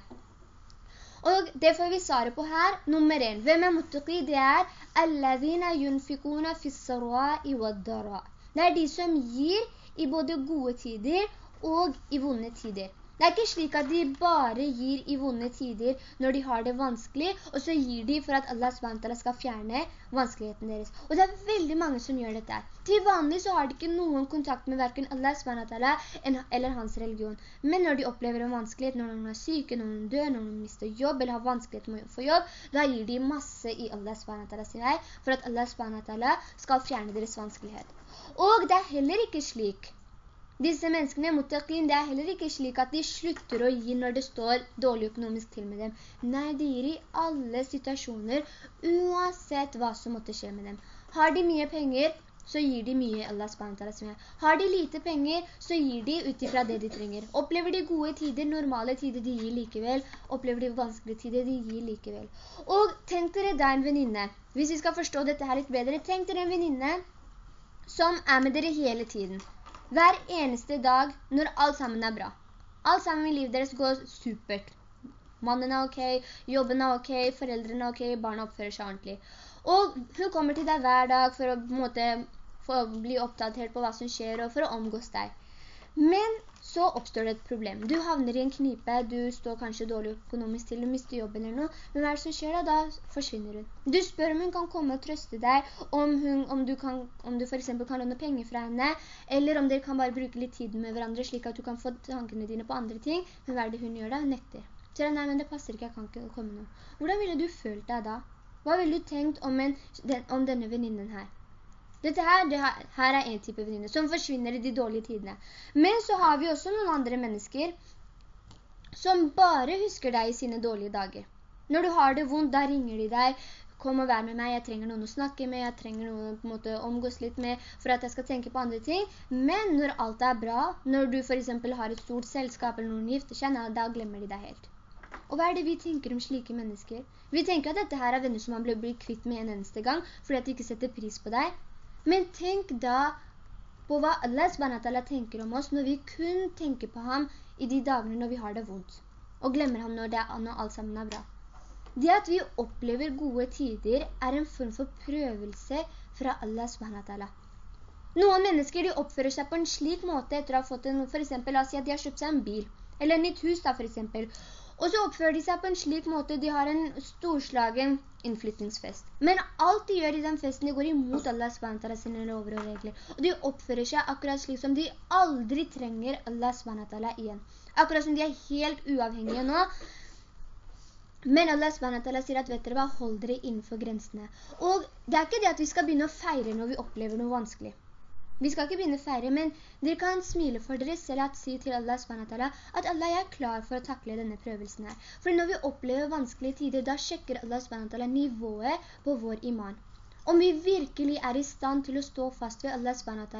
Og det får vi svare på her. Nummer 1. Hvem er muttaqi? Det er «Alladhina yunfikuna fissarwa'i waddara». Det er de som gir i både gode tider og i vonde tider. Det er ikke slik at de bare gir i vonde tider når de har det vanskelig, og så gir de for at Allah SWT skal fjerne vanskeligheten deres. Og det er veldig mange som gjør dette. Til vanlig så har de ikke noen kontakt med hverken Allah SWT eller hans religion. Men når de opplever en vanskelighet, når noen er syke, når noen dør, når noen mister jobb eller har vanskelighet med å få jobb, da gir de masse i Allah SWT sin vei for at Allah SWT skal fjerne deres vanskelighet. Og det er heller ikke slik disse menneskene, mutaqin, det er heller ikke slik at de slutter å gi når det står dårlig økonomisk til med dem. Nei, de gir i alle situasjoner, uansett hva som måtte skje med dem. Har de mye penger, så gir de mye Allah SWT. Har de lite penger, så gir de utifra det de trenger. Opplever de gode tider, normale tider, de gir likevel. Opplever de vanskelige tider, de gir likevel. Og tenk dere deg en venninne. Hvis vi skal forstå dette her litt bedre, tenk dere en venninne som er med dere hele tiden hver eneste dag når alt sammen er bra. Alt sammen i livet deres går supert. Mannen er ok, jobben er ok, foreldrene er ok, barna oppfører seg ordentlig. Og hun kommer til deg hver dag for å, måte, for å bli oppdatert på hva som skjer og for å omgås deg. Men så oppstår det et problem. Du havner i en knipe, du står kanskje dårlig økonomisk til, du mister jobben eller noe. Men hva er det som skjer da? Da forsvinner hun. Du spør om hun kan komme og trøste deg, om, hun, om, du, kan, om du for eksempel kan låne penger fra henne, eller om dere kan bare bruke litt tid med hverandre, slik at du kan få tankene dine på andre ting. Men hva er det hun gjør da? Hun nekter. Så nei, men det passer ikke, jeg kan ikke komme nå. Hvordan ville du følt deg da? Hva ville du tenkt om, en, den, om denne venninnen her? Dette her, det her, er en type venninne som forsvinner i de dårlige tidene. Men så har vi også noen andre mennesker som bare husker deg i sine dårlige dager. Når du har det vondt, da ringer de deg, kom og vær med meg, jeg trenger noen å snakke med, jeg trenger noen å omgås litt med for at jeg skal tenke på andre ting. Men når alt er bra, når du for eksempel har et stort selskap eller noen gifter seg, da glemmer de deg helt. Og hva er det vi tenker om slike mennesker? Vi tenker at dette her er venner som man blir kvitt med en eneste gang, fordi at de ikke setter pris på deg. Men tenk da på hva Allah SWT tenker om oss når vi kun tenker på ham i de dagene når vi har det vondt, og glemmer ham når, det når alt sammen er bra. Det at vi opplever gode tider er en form for prøvelse fra Allah SWT. Noen mennesker oppfører seg på en slik måte etter å ha fått en, for eksempel, la oss si at de har kjøpt seg en bil, eller en nytt hus da for eksempel, og så oppfører de seg på en slik måte, de har en storslagen innflytningsfest. Men alt de gjør i den festen, de går imot Allah SWT sine lover og regler. Og de oppfører seg akkurat slik som de aldri trenger Allah SWT igjen. Akkurat som de er helt uavhengige nå. Men Allah SWT sier at, vet dere hva, hold dere innenfor grensene. Og det er ikke det at vi skal begynne å feire når vi opplever noe vanskelig. Vi skal ikke begynne ferdig, men dere kan smile for dere selv at si til Allah SWT at Allah er klar for å takle denne prøvelsen her. For når vi opplever vanskelige tider, da sjekker Allah SWT nivået på vår iman om vi virkelig er i stand til å stå fast ved Allah SWT,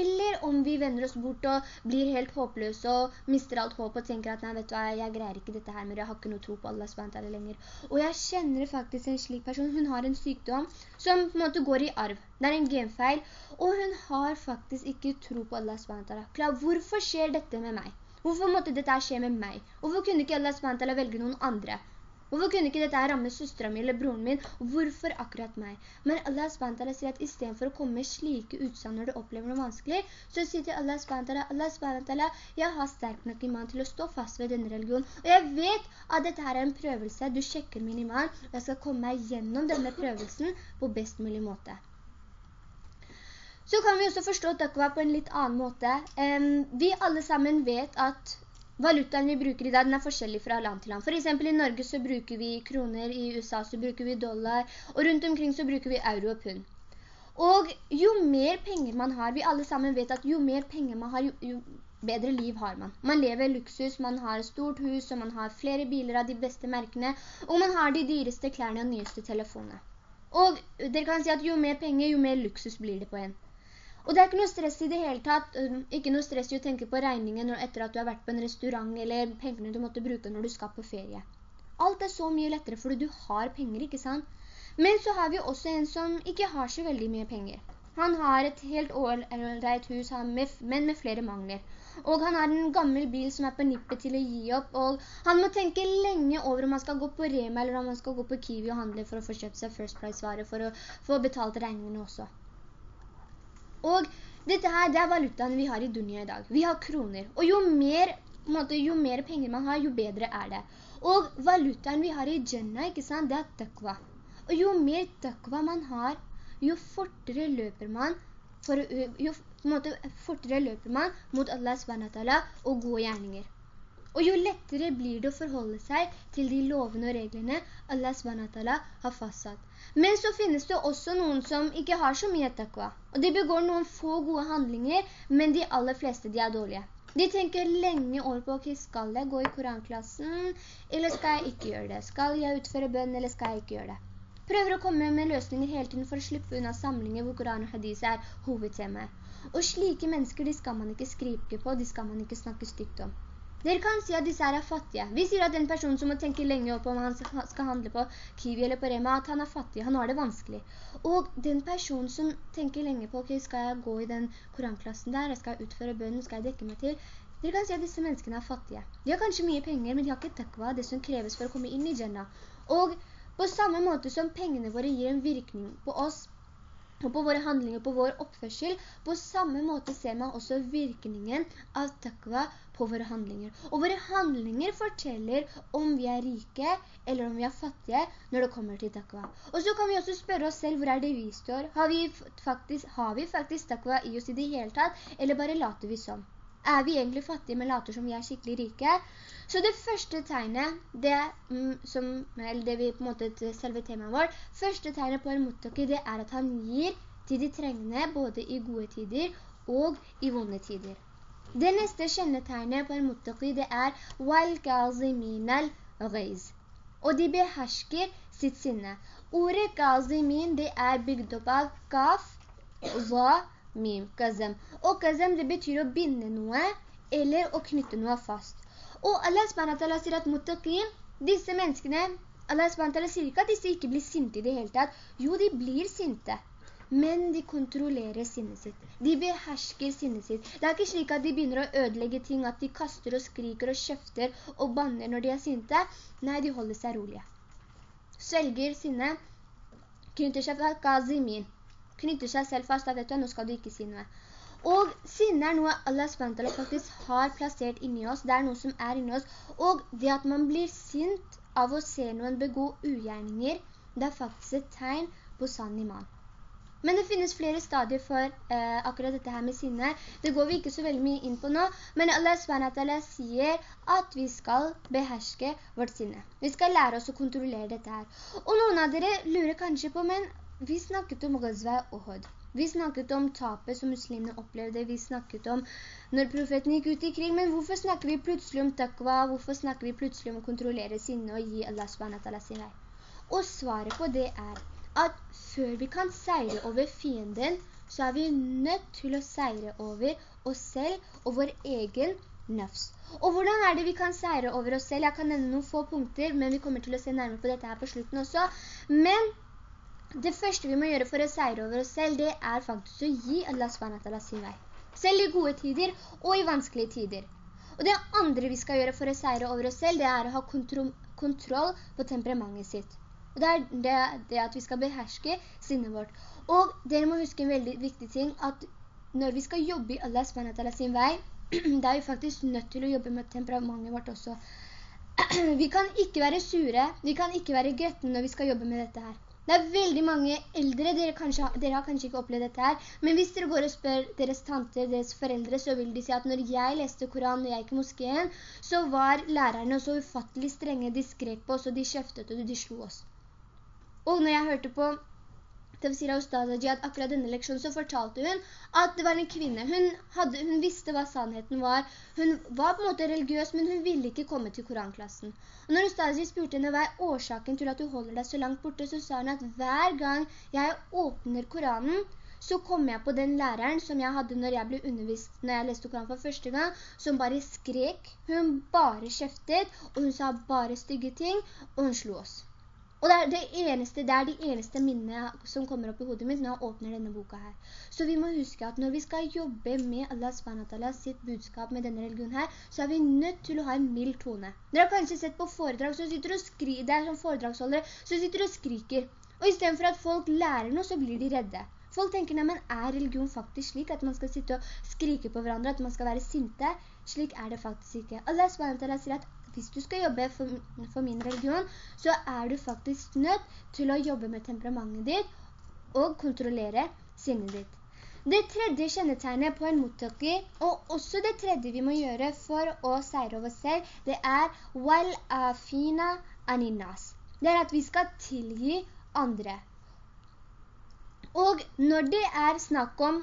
eller om vi vender oss bort og blir helt håpløse og mister alt håp og tenker at nei, vet du hva, jeg greier ikke dette her, men jeg har ikke noe tro på Allah SWT lenger. Og jeg kjenner faktisk en slik person, hun har en sykdom som på en måte går i arv. Det er en genfeil, og hun har faktisk ikke tro på Allah SWT. Klar, hvorfor skjer dette med meg? Hvorfor måtte dette skje med meg? Hvorfor kunne ikke Allah SWT velge noen andre? Hvorfor kunne ikke dette ramme søsteren min eller broren min? Hvorfor akkurat meg? Men Allah SWT sier at i stedet for å komme med slike utsagn når du opplever noe vanskelig, så sier til Allah SWT, Allah SWT, jeg har sterk nok iman til å stå fast ved denne religionen. Og jeg vet at dette her er en prøvelse, du sjekker min iman, og jeg skal komme meg gjennom denne prøvelsen på best mulig måte. Så kan vi også forstå takva på en litt annen måte. vi alle sammen vet at Valutaen vi bruker i dag, den er forskjellig fra land til land. For eksempel i Norge så bruker vi kroner, i USA så bruker vi dollar, og rundt omkring så bruker vi euro og pund. Og jo mer penger man har, vi alle sammen vet at jo mer penger man har, jo, bedre liv har man. Man lever luksus, man har stort hus, og man har flere biler av de beste merkene, og man har de dyreste klærne og nyeste telefonene. Og dere kan si at jo mer penger, jo mer luksus blir det på en. Og det er ikke noe stress i det hele tatt, um, ikke noe stress i å tenke på regningen etter at du har vært på en restaurant, eller pengene du måtte bruke når du skal på ferie. Alt er så mye lettere fordi du har penger, ikke sant? Men så har vi også en som ikke har så veldig mye penger. Han har et helt ålreit hus, men med flere mangler. Og han har en gammel bil som er på nippet til å gi opp, og han må tenke lenge over om han skal gå på Rema, eller om han skal gå på Kiwi og handle for å få kjøpt seg First Price-varer, for å få betalt regningene også. Og dette her, det er valutaen vi har i dunia i dag. Vi har kroner. Og jo mer, måte, jo mer penger man har, jo bedre er det. Og valutaen vi har i Jannah, ikke sant, det er takva. Og jo mer takva man har, jo fortere løper man, for, jo måte, fortere løper man mot Allah SWT og gode gjerninger. Og jo lettere blir det å forholde seg til de lovene og reglene Allah SWT har fastsatt. Men så finnes det også noen som ikke har så mye takva. Og de begår noen få gode handlinger, men de aller fleste de er dårlige. De tenker lenge over på, ok, skal jeg gå i koranklassen, eller skal jeg ikke gjøre det? Skal jeg utføre bønn, eller skal jeg ikke gjøre det? Prøver å komme med løsninger hele tiden for å slippe unna samlinger hvor Koran og Hadis er hovedtemaet. Og slike mennesker, de skal man ikke skrike på, de skal man ikke snakke stygt om. Dere kan si at disse her er fattige. Vi sier at den personen som må tenke lenge opp om han skal handle på Kiwi eller på Rema, at han er fattig, han har det vanskelig. Og den personen som tenker lenge på, ok, skal jeg gå i den koranklassen der, skal jeg utføre bønnen, skal jeg dekke meg til? Dere kan si at disse menneskene er fattige. De har kanskje mye penger, men de har ikke takva, det som kreves for å komme inn i Jannah. Og på samme måte som pengene våre gir en virkning på oss, og på våre handlinger, på vår oppførsel. På samme måte ser man også virkningen av takva på våre handlinger. Og våre handlinger forteller om vi er rike eller om vi er fattige når det kommer til takva. Og så kan vi også spørre oss selv, hvor er det vi står? Har vi faktisk, har vi faktisk takva i oss i det hele tatt, eller bare later vi som? Er vi egentlig fattige, men later som vi er skikkelig rike? Så det første tegnet, det, mm, som, det vi på en måte til selve temaet vår, første tegnet på en muttaki, det er at han gir til de trengende både i gode tider og i vonde tider. Det neste kjennetegnet på en muttaki, det er «wal-gazimin al-ghiz». Og de behersker sitt sinne. Ordet gazimin, det er bygd opp av kaf, za, mim, kazem. Og kazem, det betyr å binde noe, eller å knytte noe fast. Og Allah SWT sier at muttaqin, disse menneskene, Allah SWT sier ikke at disse ikke blir sinte i det hele tatt. Jo, de blir sinte. Men de kontrollerer sinnet sitt. De behersker sinnet sitt. Det er ikke slik at de begynner å ødelegge ting, at de kaster og skriker og kjefter og banner når de er sinte. Nei, de holder seg rolige. Svelger sinnet, knytter seg knytter seg selv fast, da vet du, nå skal du ikke si noe. Og sinne er noe Allah SWT faktisk har plassert inni oss, det er noe som er inni oss, og det at man blir sint av å se noen begå ugjerninger, det er faktisk et tegn på sann iman. Men det finnes flere stadier for eh, akkurat dette her med sinne. Det går vi ikke så veldig mye inn på nå, men Allah SWT sier at vi skal beherske vårt sinne. Vi skal lære oss å kontrollere dette her. Og noen av dere lurer kanskje på, men vi snakket om Ghazwa Ohud. Vi snakket om tapet som muslimene opplevde. Vi snakket om når profeten gikk ut i krig. Men hvorfor snakker vi plutselig om takva? Hvorfor snakker vi plutselig om å kontrollere sinne og gi Allah SWT sin vei? Og svaret på det er at før vi kan seire over fienden, så er vi nødt til å seire over oss selv og vår egen nafs. Og hvordan er det vi kan seire over oss selv? Jeg kan nevne noen få punkter, men vi kommer til å se nærmere på dette her på slutten også. Men det første vi må gjøre for å seire over oss selv, det er faktisk å gi Allah SWT sin vei. Selv i gode tider og i vanskelige tider. Og det andre vi skal gjøre for å seire over oss selv, det er å ha kontro kontroll på temperamentet sitt. Og det er det, det at vi skal beherske sinnet vårt. Og dere må huske en veldig viktig ting, at når vi skal jobbe i Allah SWT sin vei, da er vi faktisk nødt til å jobbe med temperamentet vårt også. Vi kan ikke være sure, vi kan ikke være gretten når vi skal jobbe med dette her. Det er veldig mange eldre, dere, kanskje, dere, har kanskje ikke opplevd dette her, men hvis dere går og spør deres tanter, deres foreldre, så vil de si at når jeg leste Koran og jeg gikk i moskeen, så var lærerne så ufattelig strenge, de skrek på oss, og de kjeftet, og de slo oss. Og når jeg hørte på Tafsira Ustadaji at akkurat denne leksjonen så fortalte hun at det var en kvinne. Hun, hadde, hun, visste hva sannheten var. Hun var på en måte religiøs, men hun ville ikke komme til koranklassen. Og når Ustadaji spurte henne hva er årsaken til at du holder deg så langt borte, så sa hun at hver gang jeg åpner Koranen, så kom jeg på den læreren som jeg hadde når jeg ble undervist, når jeg leste koranen for første gang, som bare skrek, hun bare kjeftet, og hun sa bare stygge ting, og hun slo oss. Og det er, det, eneste, det er de eneste minnene som kommer opp i hodet mitt når jeg åpner denne boka her. Så vi må huske at når vi skal jobbe med Allah SWT sitt budskap med denne religionen her, så er vi nødt til å ha en mild tone. Dere har kanskje sett på foredrag som sitter og skriker, det er som foredragsholdere, som sitter og skriker. Og i stedet for at folk lærer noe, så blir de redde. Folk tenker, nei, men er religion faktisk slik at man skal sitte og skrike på hverandre, at man skal være sinte? Slik er det faktisk ikke. Allah SWT sier at hvis du skal jobbe for, for, min religion, så er du faktisk nødt til å jobbe med temperamentet ditt og kontrollere sinnet ditt. Det tredje kjennetegnet på en mottaki, og også det tredje vi må gjøre for å seire over selv, det er wal afina aninas. Det er at vi skal tilgi andre. Og når det er snakk om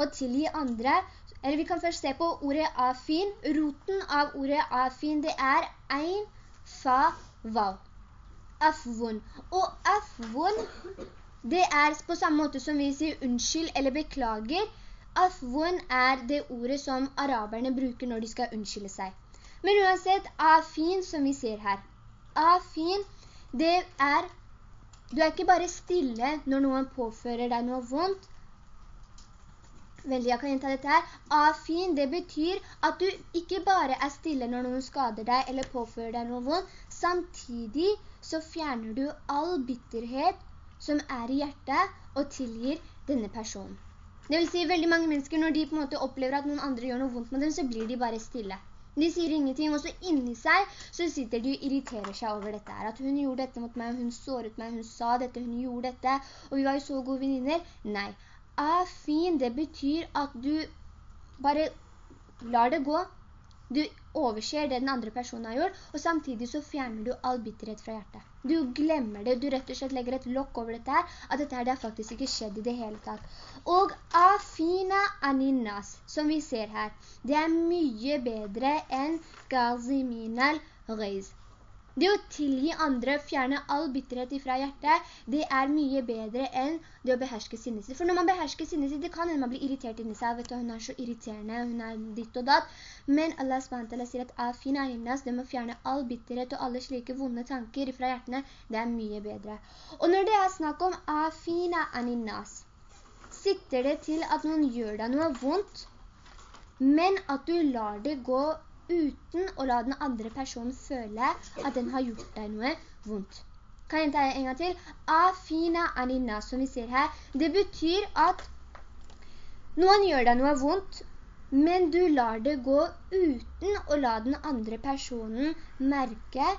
å tilgi andre, eller vi kan først se på ordet afin. Roten av ordet afin, det er ein, fa, vav. Afvun. Og afvun, det er på samme måte som vi sier unnskyld eller beklager. Afvun er det ordet som araberne bruker når de skal unnskylde seg. Men uansett, afin som vi ser her. Afin, det er, du er ikke bare stille når noen påfører deg noe vondt, Veldig, jeg kan gjenta dette her. Afin, det betyr at du ikke bare er stille når noen skader deg eller påfører deg noe vondt. Samtidig så fjerner du all bitterhet som er i hjertet og tilgir denne personen. Det vil si, veldig mange mennesker, når de på en måte opplever at noen andre gjør noe vondt med dem, så blir de bare stille. De sier ingenting, og så inni seg så sitter de og irriterer seg over dette her. At hun gjorde dette mot meg, hun såret meg, hun sa dette, hun gjorde dette, og vi var jo så gode veninner. Nei, afin, det betyr at du bare lar det gå. Du overser det den andre personen har gjort, og samtidig så fjerner du all bitterhet fra hjertet. Du glemmer det, du rett og slett legger et lokk over dette her, at dette her det er faktisk ikke skjedd i det hele tatt. Og afina aninas, som vi ser her, det er mye bedre enn gaziminal reiz. Det å tilgi andre, fjerne all bitterhet fra hjertet, det er mye bedre enn det å beherske sinnet sitt. For når man behersker sinnet sitt, det kan hende man blir irritert inni seg. Vet du, hun er så irriterende, hun er ditt og datt. Men Allah SWT sier at afina innas, det må fjerne all bitterhet og alle slike vonde tanker fra hjertene, det er mye bedre. Og når det er snakk om afina aninnas, sitter det til at noen gjør deg noe vondt, men at du lar det gå uten å la den andre personen føle at den har gjort deg noe vondt. Kan jeg ta en gang til? Afina anina, som vi ser her. Det betyr at noen gjør deg noe vondt, men du lar det gå uten å la den andre personen merke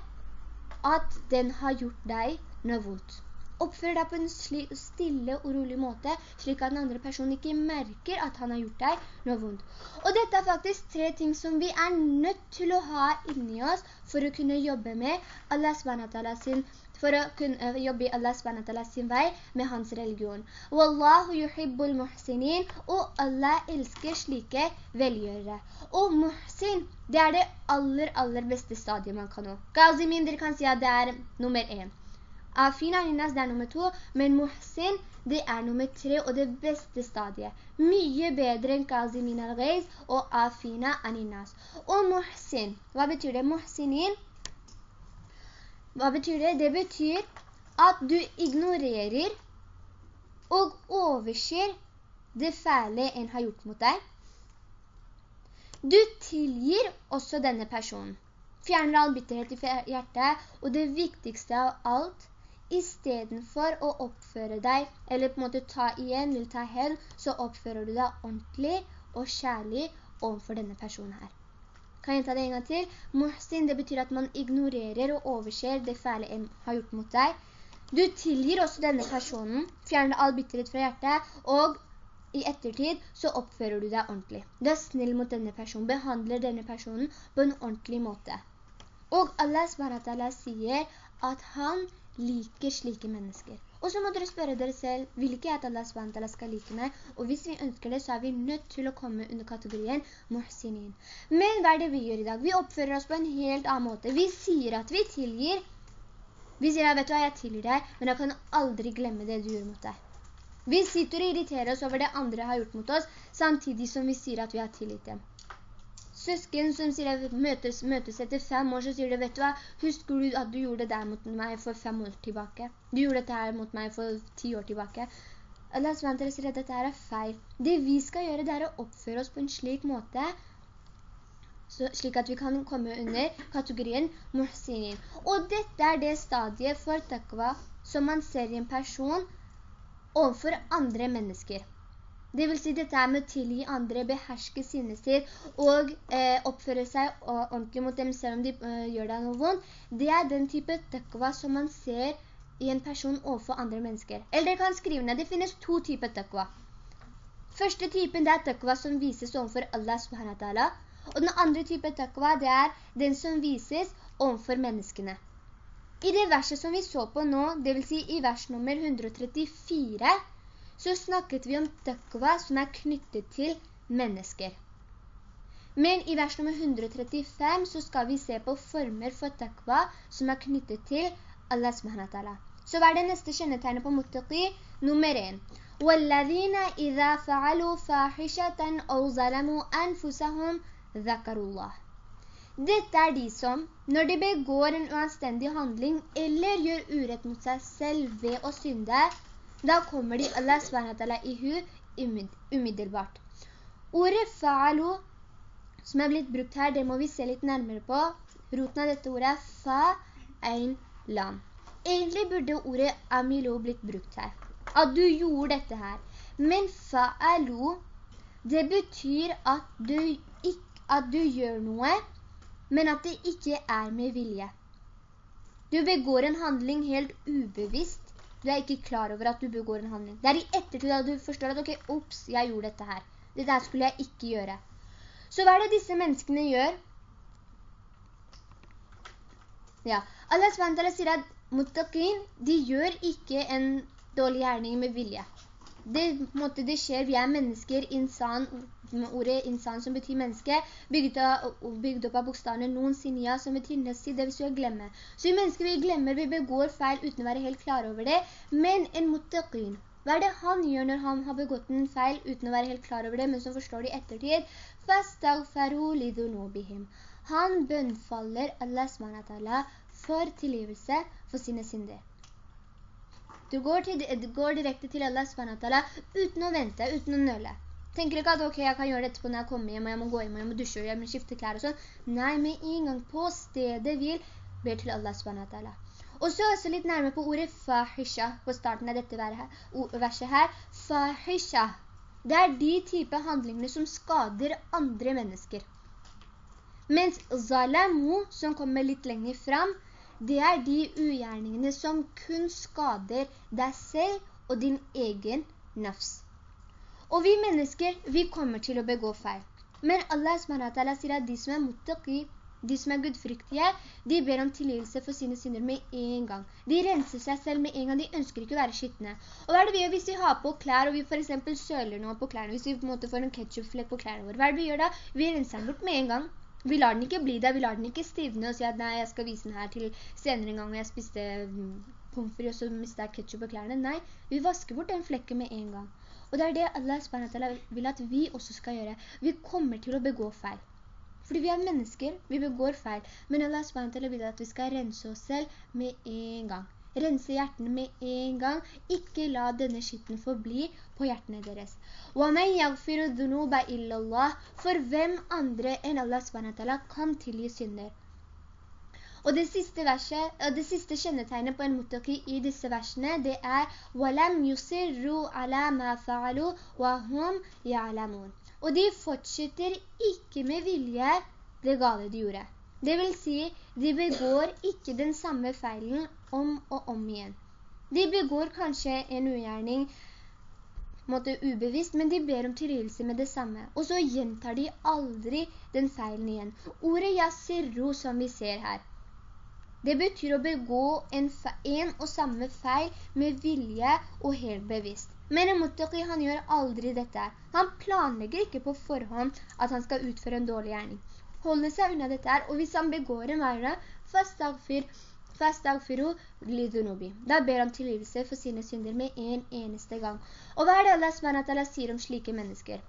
at den har gjort deg noe vondt. Oppfør deg på en stille og rolig måte, slik at den andre personen ikke merker at han har gjort deg noe vondt. Og dette er faktisk tre ting som vi er nødt til å ha inni oss for å kunne jobbe med Allah SWT sin for å kunne jobbe i Allah SWT sin vei med hans religion. Wallahu yuhibbul muhsinin, og Allah elsker slike velgjørere. Og muhsin, det er det aller, aller beste stadiet man kan nå. Qazimin, dere kan si at det er nummer en. Afina aninas, det er nummer to, men Mohsin, det er nummer tre, og det beste stadiet. Mye bedre enn Qazimin al-Ghaiz og Afina aninas. Og Mohsin, hva betyr det? Mohsinin, hva betyr det? Det betyr at du ignorerer og overser det fæle en har gjort mot deg. Du tilgir også denne personen. Fjerner all bitterhet i hjertet, og det viktigste av alt, i stedet for å oppføre deg, eller på en måte ta igjen, eller ta hen, så oppfører du deg ordentlig og kjærlig overfor denne personen her. Kan jeg ta det en gang til? Muhsin, det betyr at man ignorerer og overser det fæle en har gjort mot deg. Du tilgir også denne personen, fjerner all bitterhet fra hjertet, og i ettertid så oppfører du deg ordentlig. Du er snill mot denne personen, behandler denne personen på en ordentlig måte. Og Allah sier at han liker slike mennesker. Og så må dere spørre dere selv, vil ikke jeg at Allah SWT skal like meg? Og hvis vi ønsker det, så er vi nødt til å komme under kategorien muhsinin. Men hva er det vi gjør i dag? Vi oppfører oss på en helt annen måte. Vi sier at vi tilgir. Vi sier, ja, vet du hva, jeg tilgir deg, men jeg kan aldri glemme det du gjør mot deg. Vi sitter og irriterer oss over det andre har gjort mot oss, samtidig som vi sier at vi har tilgitt dem søsken som sier at møtes, møtes etter fem år, så sier de, vet du hva, husker du at du gjorde det der mot meg for fem år tilbake? Du gjorde dette her mot meg for ti år tilbake. Allah SWT sier at dette er feil. Det vi skal gjøre, det er å oppføre oss på en slik måte, så, slik at vi kan komme under kategorien muhsinin. Og dette er det stadiet for takva som man ser i en person overfor andre mennesker. Det vil si dette er med å tilgi andre, beherske sinnet sitt og eh, oppføre seg ordentlig mot dem selv om de eh, gjør deg noe vondt. Det er den type tøkva som man ser i en person overfor andre mennesker. Eller dere kan skrive ned, det finnes to typer tøkva. Første typen det er tøkva som vises overfor Allah subhanahu Og den andre type tøkva det er den som vises overfor menneskene. I det verset som vi så på nå, det vil si i vers nummer 134, så snakket vi om taqwa som er knyttet til mennesker. Men i vers nummer 135 så skal vi se på former for taqwa som er knyttet til Allah subhanahu Så hva er det neste kjennetegnet på muttaqi? Nummer 1. وَالَّذِينَ إِذَا فَعَلُوا فَاحِشَةً أَوْ ظَلَمُوا أَنفُسَهُمْ ذَكَرُوا اللَّهِ Dette er de som, når de begår en uanstendig handling eller gjør urett mot seg selv ved å synde, da kommer de Allah SWT i hu umiddelbart. Ordet fa'alu, som er blitt brukt her, det må vi se litt nærmere på. Roten av dette ordet er fa'ein lam. Egentlig burde ordet amilo blitt brukt her. At du gjorde dette her. Men fa'alu, det betyr at du, ikke, at du gjør noe, men at det ikke er med vilje. Du begår en handling helt ubevisst, du er ikke klar over at du begår en handling. Det er i ettertid at du forstår at, ok, opps, jeg gjorde dette her. Dette skulle jeg ikke gjøre. Så hva er det disse menneskene gjør? Ja, Allah SWT sier at muttaqin, de gjør ikke en dårlig gjerning med vilje Det, måte, det skjer, vi er mennesker, insan, ordet insan som betyr menneske, bygd, bygd opp av bokstavene noen sinja som betyr nesti, det vil si å glemme. Så vi mennesker vi glemmer, vi begår feil uten å være helt klar over det, men en muttaqin, hva er det han gjør når han har begått en feil uten å være helt klar over det, men som forstår det i ettertid? فَاسْتَغْفَرُوا لِذُنُوبِهِمْ Han bønnfaller Allah SWT for tilgivelse for sine synder. Du går, til, går direkte til Allah SWT uten å vente, uten å nøle. Tenker ikke at ok, jeg kan gjøre dette når jeg kommer hjem, og jeg må gå hjem, og jeg må dusje, og jeg må skifte klær og sånn. Nei, med en gang på stedet vil ber til Allah SWT. Og så også litt nærmere på ordet fahisha på starten av dette verset her. Fahisha, det er de type handlingene som skader andre mennesker. Mens zalamu, som kommer litt lenger fram, det er de ugjerningene som kun skader deg selv og din egen nafs. Og vi mennesker, vi kommer til å begå feil. Men Allah SWT sier at de som er muttaqi, de som er gudfryktige, de ber om tilgivelse for sine synder med en gang. De renser seg selv med en gang, de ønsker ikke å være skittende. Og hva er det vi gjør hvis vi har på klær, og vi for eksempel søler noe på klærne, hvis vi på en måte får en ketchupflekk på klærne våre, hva er det vi gjør da? Vi renser den bort med en gang. Vi lar den ikke bli der, vi lar den ikke stivne og si at nei, jeg skal vise den her til senere en gang jeg spiste mm, pomfri og så mistet jeg ketchup på klærne. Nei, vi vasker bort den flekken med en gang. Og det er det Allah vil at vi også skal gjøre. Vi kommer til å begå feil. Fordi vi er mennesker, vi begår feil. Men Allah vil at vi skal rense oss selv med en gang. Rense hjertene med en gang. Ikke la denne skitten forbli på hjertene deres. For hvem andre enn Allah kan tilgi synder? Og det siste, verset, det siste kjennetegnet på en muttaqi i disse versene, det er «Walam yusirru ala ma fa'alu wa hum ya'lamun». Og de fortsetter ikke med vilje det gale de gjorde. Det vil si, de begår ikke den samme feilen om og om igjen. De begår kanskje en ugjerning måte ubevisst, men de ber om tilgivelse med det samme. Og så gjentar de aldri den feilen igjen. Ordet «yasirru» som vi ser her, det betyr å begå en, en og samme feil med vilje og helt bevisst. Men en han gjør aldri dette. Han planlegger ikke på forhånd at han skal utføre en dårlig gjerning. Holder seg unna dette her, og hvis han begår en verre, fastagfir, fastagfiru lidunobi. Da ber han tilgivelse for sine synder med en eneste gang. Og hva er det Allah SWT sier om slike mennesker?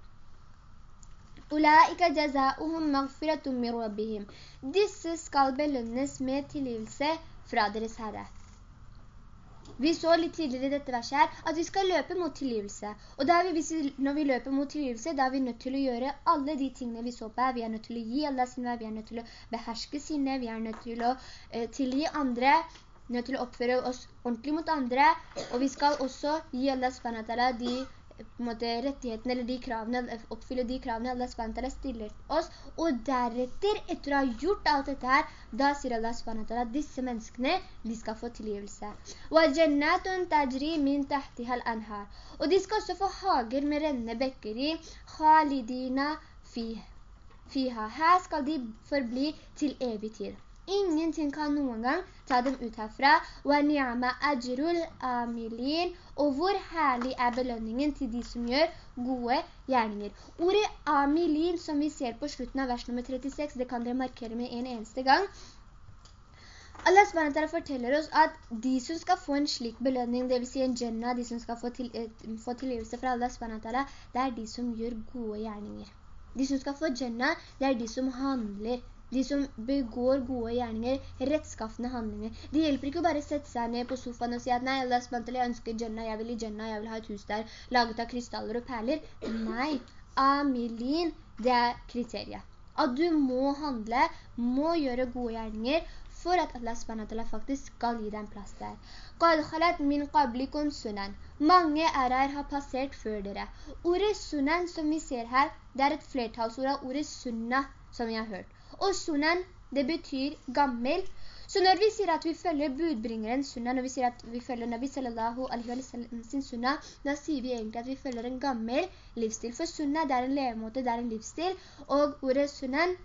Ulaika jazauhum maghfiratum min rabbihim. Disse skal belønnes med tilgivelse fra deres Herre. Vi så litt tidligere i dette verset her, at vi skal løpe mot tilgivelse. Og vi, når vi løper mot tilgivelse, da er vi nødt til å gjøre alle de tingene vi så på her. Vi er nødt til å gi Allah sin vei, vi er nødt til å beherske sinne, vi er nødt til å eh, tilgi andre, nødt til å oppføre oss ordentlig mot andre, og vi skal også gi Allah de måte, rettighetene eller de kravene, oppfylle de kravene Allah SWT stiller oss, og deretter, etter å ha gjort alt dette her, da sier Allah SWT at disse menneskene, de skal få tilgivelse. Og de skal også få hager med rennende bekker i, khalidina fiha. Her skal de forbli til evig tid. Ingenting kan noen gang ta dem ut herfra. Og hvor herlig er belønningen til de som gjør gode gjerninger. Ordet amilin som vi ser på slutten av vers nummer 36, det kan dere markere med en eneste gang. Allah SWT forteller oss at de som skal få en slik belønning, det vil si en jannah, de som skal få, til, eh, få tilgivelse fra Allah SWT, det er de som gjør gode gjerninger. De som skal få jannah, det er de som handler de som begår gode gjerninger, rettskaffende handlinger. Det hjelper ikke å bare sette seg ned på sofaen og si at nei, Allah SWT, jeg ønsker Jannah, jeg vil i Jannah, jeg vil ha et hus der, laget av krystaller og perler. Nei, Amilin, det er kriteriet. At du må handle, må gjøre gode gjerninger, for at Allah SWT faktisk skal gi deg en plass der. Mange ærer har passert før dere. Ordet sunan som vi ser her, det er et flertalsord av ordet sunna som vi har hørt. Og sunan, det betyr gammel. Så når vi sier at vi følger budbringeren sunna, når vi sier at vi følger Nabi sallallahu alaihi wa sallam sin sunna, da sier vi egentlig at vi følger en gammel livsstil. For sunna, det er en levemåte, det er en livsstil. Og ordet sunnan,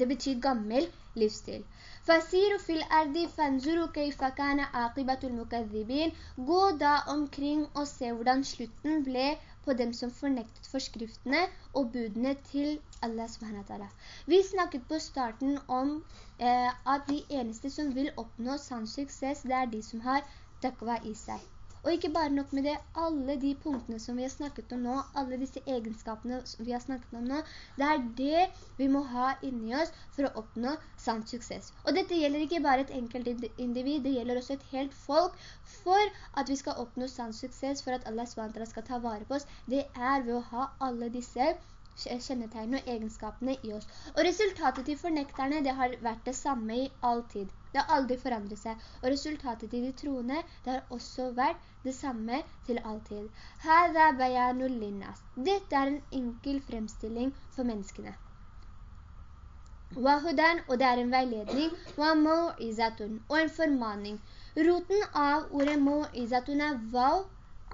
det betyr gammel livsstil. Fasiru fil ardi fanzuru keifa kana aqibatul mukathibin. Gå da omkring og se hvordan slutten ble på dem som fornektet forskriftene og budene til Allah subhanahu Vi snakket på starten om eh, at de eneste som vil oppnå sann suksess, det er de som har takva i seg. Og ikke bare nok med det, alle de punktene som vi har snakket om nå, alle disse egenskapene vi har snakket om nå, det er det vi må ha inni oss for å oppnå sant suksess. Og dette gjelder ikke bare et enkelt individ, det gjelder også et helt folk, for at vi skal oppnå sant suksess, for at Allah SWT skal ta vare på oss, det er ved å ha alle disse kjennetegnene og egenskapene i oss. Og resultatet til fornekterne, det har vært det samme i all tid. Det har aldri forandret seg. Og resultatet til de troende, det har også vært det samme til alltid. Dette er en enkel fremstilling for menneskene. Wahudan, og det er en veiledning, og en formaning. Roten av ordet mu'izatun er vaw,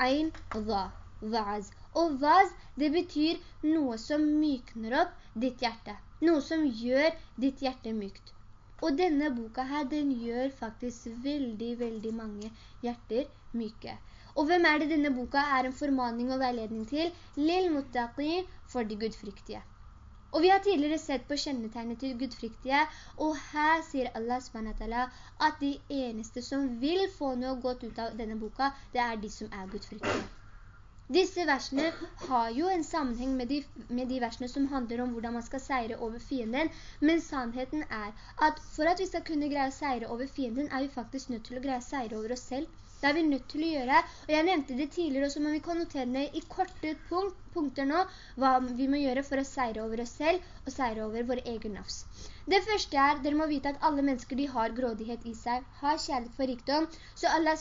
ein, va, vaz. Og vaz, det betyr noe som mykner opp ditt hjerte. Noe som gjør ditt hjerte mykt. Og denne boka her, den gjør faktisk veldig, veldig mange hjerter myke. Og hvem er det denne boka er en formaning og veiledning til? Lil Muttaqi for de gudfryktige. Og vi har tidligere sett på kjennetegnet til gudfryktige, og her sier Allah SWT at de eneste som vil få noe godt ut av denne boka, det er de som er gudfryktige. Disse versene har jo en sammenheng med de, med de, versene som handler om hvordan man skal seire over fienden, men sannheten er at for at vi skal kunne greie å seire over fienden, er vi faktisk nødt til å greie å seire over oss selv. Det er vi nødt til å gjøre, og jeg nevnte det tidligere også, men vi kan notere det i korte punkt, punkter nå, hva vi må gjøre for å seire over oss selv, og seire over vår egen nafs. Det første er, dere må vite at alle mennesker de har grådighet i seg, har kjærlighet for rikdom, så Allah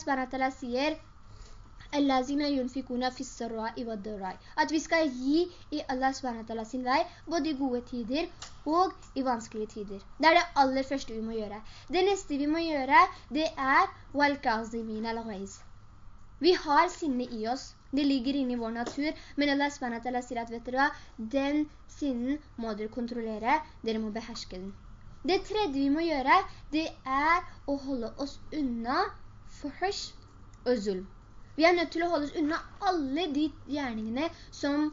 SWT sier, at vi skal gi i Allah SWT sin vei, både i gode tider og i vanskelige tider. Det er det aller første vi må gjøre. Det neste vi må gjøre, det er Vi har sinne i oss. Det ligger inne i vår natur, men Allah SWT sier at, vet dere hva, den sinnen må dere kontrollere, dere må beherske den. Det tredje vi må gjøre, det er å holde oss unna fuhush og zulm. Vi er nødt til å holde oss unna alle de gjerningene som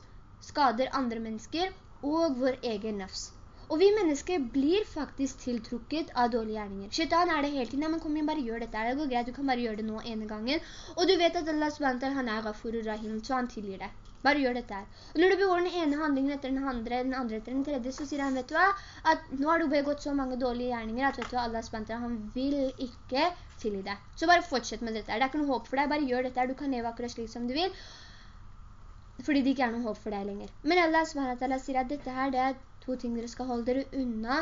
skader andre mennesker og vår egen nafs. Og vi mennesker blir faktisk tiltrukket av dårlige gjerninger. Shaitan er det hele tiden, ja, men kom igjen, bare gjør dette. Det går greit, du kan bare gjøre det nå ene gangen. Og du vet at Allah SWT, han er Ghafur Rahim, så han tilgir det. Bare gjør dette her. Og når du begår den ene handlingen etter den andre, den andre etter den tredje, så sier han, vet du hva, at nå har du begått så mange dårlige gjerninger, at vet du hva, Allah SWT, han vil ikke tilgi deg. Så bare fortsett med dette her. Det er ikke noe håp for deg, bare gjør dette her. Du kan leve akkurat slik som du vil, fordi det ikke er noe håp for deg lenger. Men Allah sier at dette her, det er to ting dere skal holde dere unna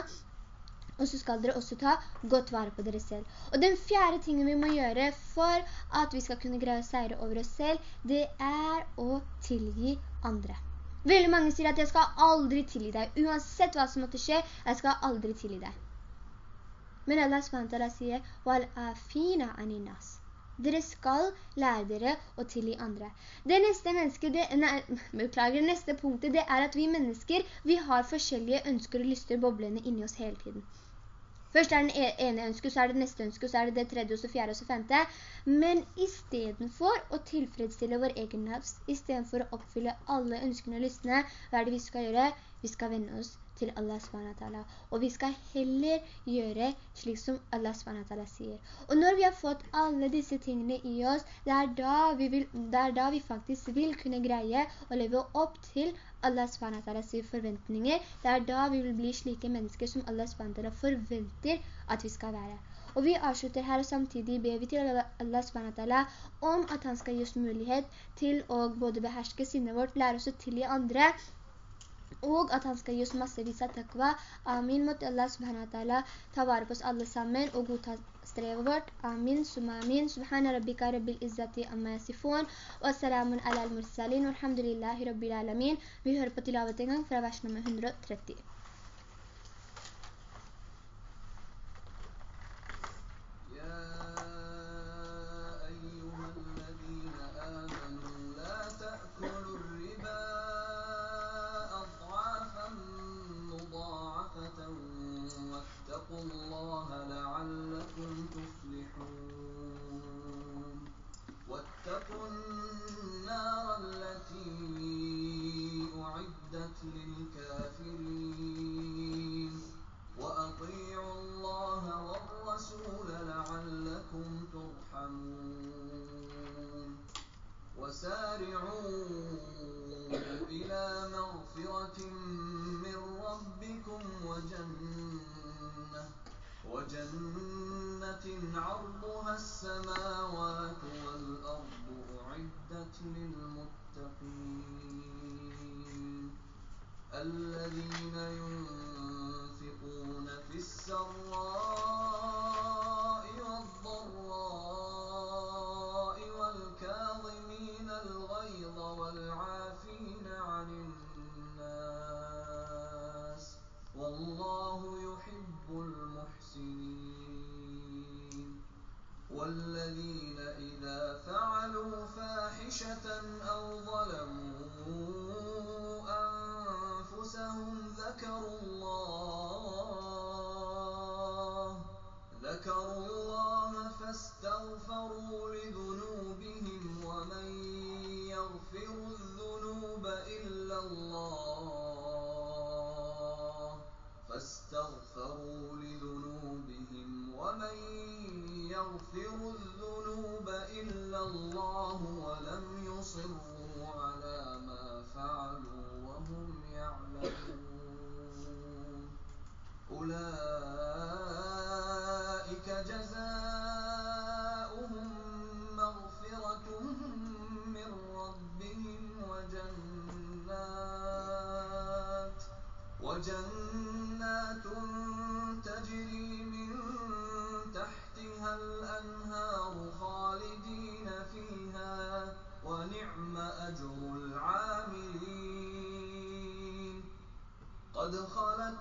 og så skal dere også ta godt vare på dere selv. Og den fjerde tingen vi må gjøre for at vi skal kunne greie å seire over oss selv, det er å tilgi andre. Veldig mange sier at jeg skal aldri tilgi deg, uansett hva som måtte skje, jeg skal aldri tilgi deg. Men Allah SWT sier, «Wal-afina aninas». Dere skal lære dere å tilgi andre. Det neste, det, nei, beklager, neste punktet det er at vi mennesker, vi har forskjellige ønsker og lyster boblende inni oss hele tiden. Først er den e-, ene ønsket, så er det neste ønsket, så er det det tredje, og så fjerde, og så femte. Men i stedet for å tilfredsstille vår egen nafs, i stedet for å oppfylle alle ønskene og lystene, hva er det vi skal gjøre? Vi skal vende oss til Allah SWT. Og vi skal heller gjøre slik som Allah SWT sier. Og når vi har fått alle disse tingene i oss, det er da vi, vil, det er da vi faktisk vil kunne greie å leve opp til Allah SWT forventninger. Det er da vi vil bli slike mennesker som Allah SWT forventer at vi skal være. Og vi avslutter her og samtidig ber vi til Allah SWT om at han skal gi oss mulighet til å både beherske sinnet vårt, lære oss å tilgi andre, og at han skal gi oss massevis av takva. Amin. Måtte Allah SWT ta vare på oss alle sammen og godta strevet vårt. Amin, summa amin. Subhana rabbika rabbil izzati amma yasifun. Wa salamun ala al-mursalin. Alhamdulillahi rabbil alamin. Vi hører på tilavet en gang fra vers nummer 130.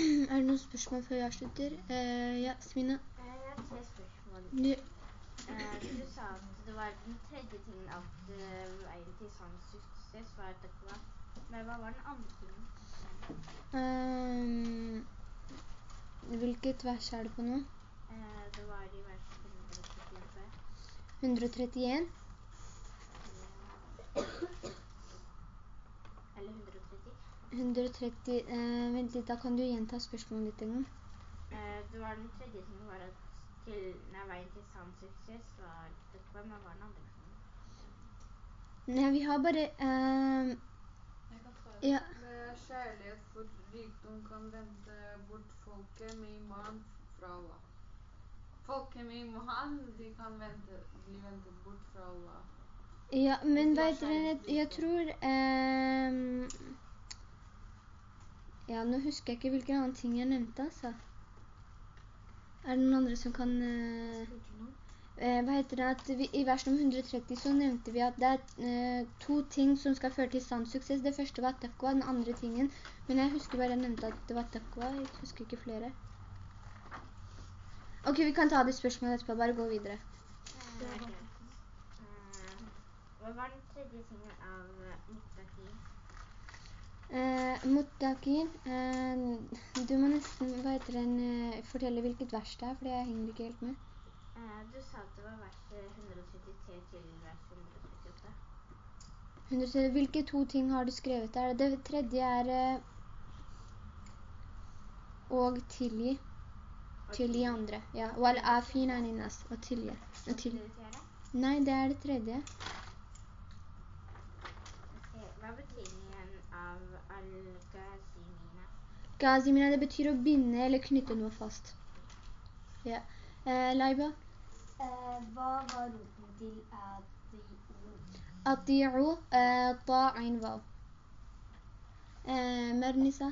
Er det noen spørsmål før jeg slutter? Eh, ja, Smina. Eh, Jeg har tre spørsmål. Du, Eh, Du sa at det var den tredje tingen at eh, veien til sann suksess var takva. Men hva var den andre tingen? Um, hvilket vers er det på nå? Eh, Det var i vers 131. 131? Eller 130. 130, eh, vent litt, da kan du gjenta spørsmålet ditt en gang. Eh, Det var den tredje som var at til, nei, veien til sann suksess var takva, men var den andre tingen? Nei, vi har bare, Eh, ja, Med kjærlighet for rikdom kan vente bort folket med iman fra Allah. Folket med iman, de kan vente, bli ventet bort fra Allah. ja, men vet dere, jeg, tror, ehm, ja, nå husker jeg ikke hvilken annen ting jeg nevnte, altså. Er det noen andre som kan, eh, eh, hva heter det, at vi, i vers nummer 130 så nevnte vi at det er eh, to ting som skal føre til sann suksess. Det første var takva, den andre tingen, men jeg husker bare jeg nevnte at det var takva. jeg husker ikke flere. Ok, vi kan ta det spørsmålet etterpå, bare gå videre. Eh, Hva var den tredje tingen av muttaki? Eh, Muttaqin, eh, du må nesten, den, eh, fortelle hvilket vers det er, for jeg henger ikke helt med. Eh, Du sa at det var vers eh, 133 til vers 138. 130, hvilke to ting har du skrevet der? Det tredje er eh, og tilgi. Tilgi andre. Ja, wal. Og tilgi. Og tilgi. Nei, det er det tredje. Ok, Hva er betydningen av al-gazimina? Gazimina, det betyr å binde eller knytte noe fast. Ja. Eh, Laiba? hva var roten til adi'u? Ati'u, eh, ta'in vav. Eh, Mernisa?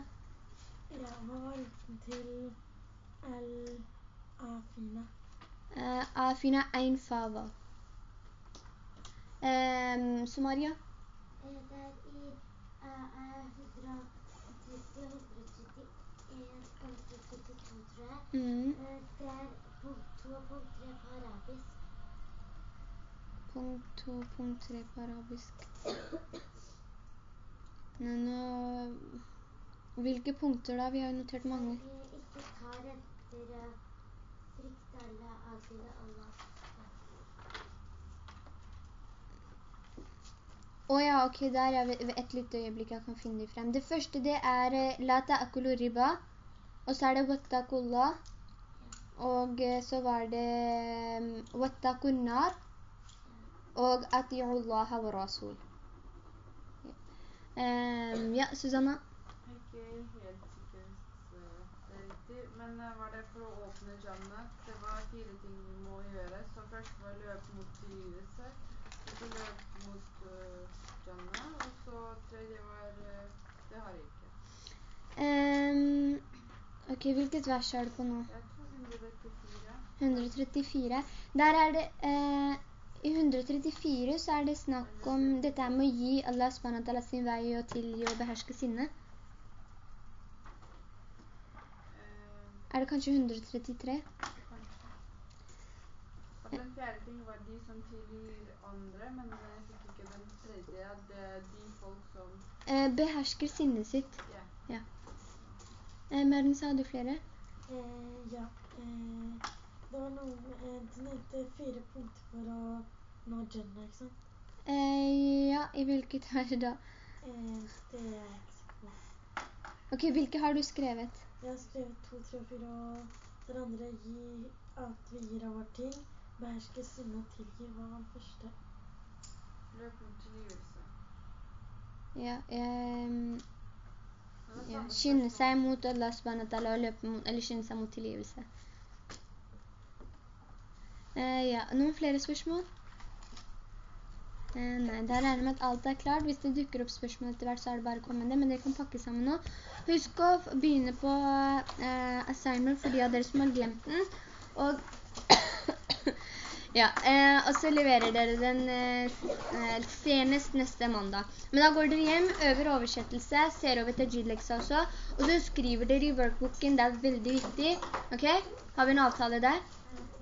Ja, hva var roten til al-afina? Eh, afina ein fava. Eh, Somaria? Det er i 130, 131, 132, tror jeg. Mm. Eh, Det er punkt 2 og punkt 3 på arabisk. Punkt 2, punkt 3 på arabisk. Nå, nå... Hvilke punkter da? Vi har jo notert mange. Eh, Ikke ta etter Frikt frykt alle, adlyde Allah. Å ja, ok, der er et lite øyeblikk jeg kan finne dem frem. Det første det er eh, La ta'akulu riba, og så er det wattakullah, og eh, så var det «Wattakunnar», og ati'ullaha wa rasul. Ehm, ja, Susanna. Ikke helt sikkert eh, det er riktig, men eh, var det for å åpne Jannat? Det var fire ting vi må gjøre. Så først var løp mot og så løp mot uh, Jannat, og så tredje var uh, det har jeg ikke. Ehm, ok, hvilket vers er det på nå? Jeg tror 134. 134. Der er det, eh, i 134 så er det snakk om dette med å gi Allah SWT sin vei og tilgi og beherske sinne. Er det kanskje 133? kanskje. Og den fjerde ting var de som tilgir andre, men jeg fikk ikke den tredje. at Det er de folk som Eh, behersker sinnet sitt. Ja. Eh, Merden, sa du flere? Eh, ja. Eh, det var noen eh, Du nevnte fire punkter for å nå Jenna, ikke sant? Eh, ja, i hvilket vers da? Eh, det er jeg ikke sikker på. Ok, hvilke har du skrevet? Jeg har skrevet to, tre og fire, og den andre gi, at vi gir av vår ting, behersker sinne og tilgi Hva var den første? løp mot tilgivelse. Ja, ehm, var ja. skynde seg mot Allah løpe mot, eller skynde seg mot tilgivelse. Eh, ja, noen flere spørsmål? Eh, nei, da regner jeg med at alt er klart. Hvis det dukker opp spørsmål etter hvert, så er det bare å komme det, men dere kan pakke sammen nå. Husk å begynne på eh, assignment for de av dere som har glemt den, og ja, eh, og så leverer dere den eh, eh, senest neste mandag. Men da går dere hjem, øver oversettelse, ser over til G-leksa også, og så skriver dere i workbooken, det er veldig viktig. Ok? Har vi en avtale der?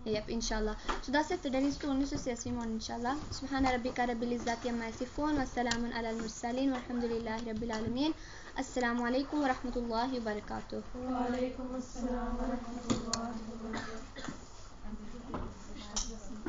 Jep, inshallah. Så da setter dere i stolen, så ses vi i morgen, inshallah. Subhana rabbika rabbil izzati yamma yasifun, wa salamun ala al-mursalin, walhamdulillahi rabbil alamin. Assalamu alaikum wa rahmatullahi wa barakatuh. Wa alaikum assalam wa rahmatullahi wa barakatuh. Yeah.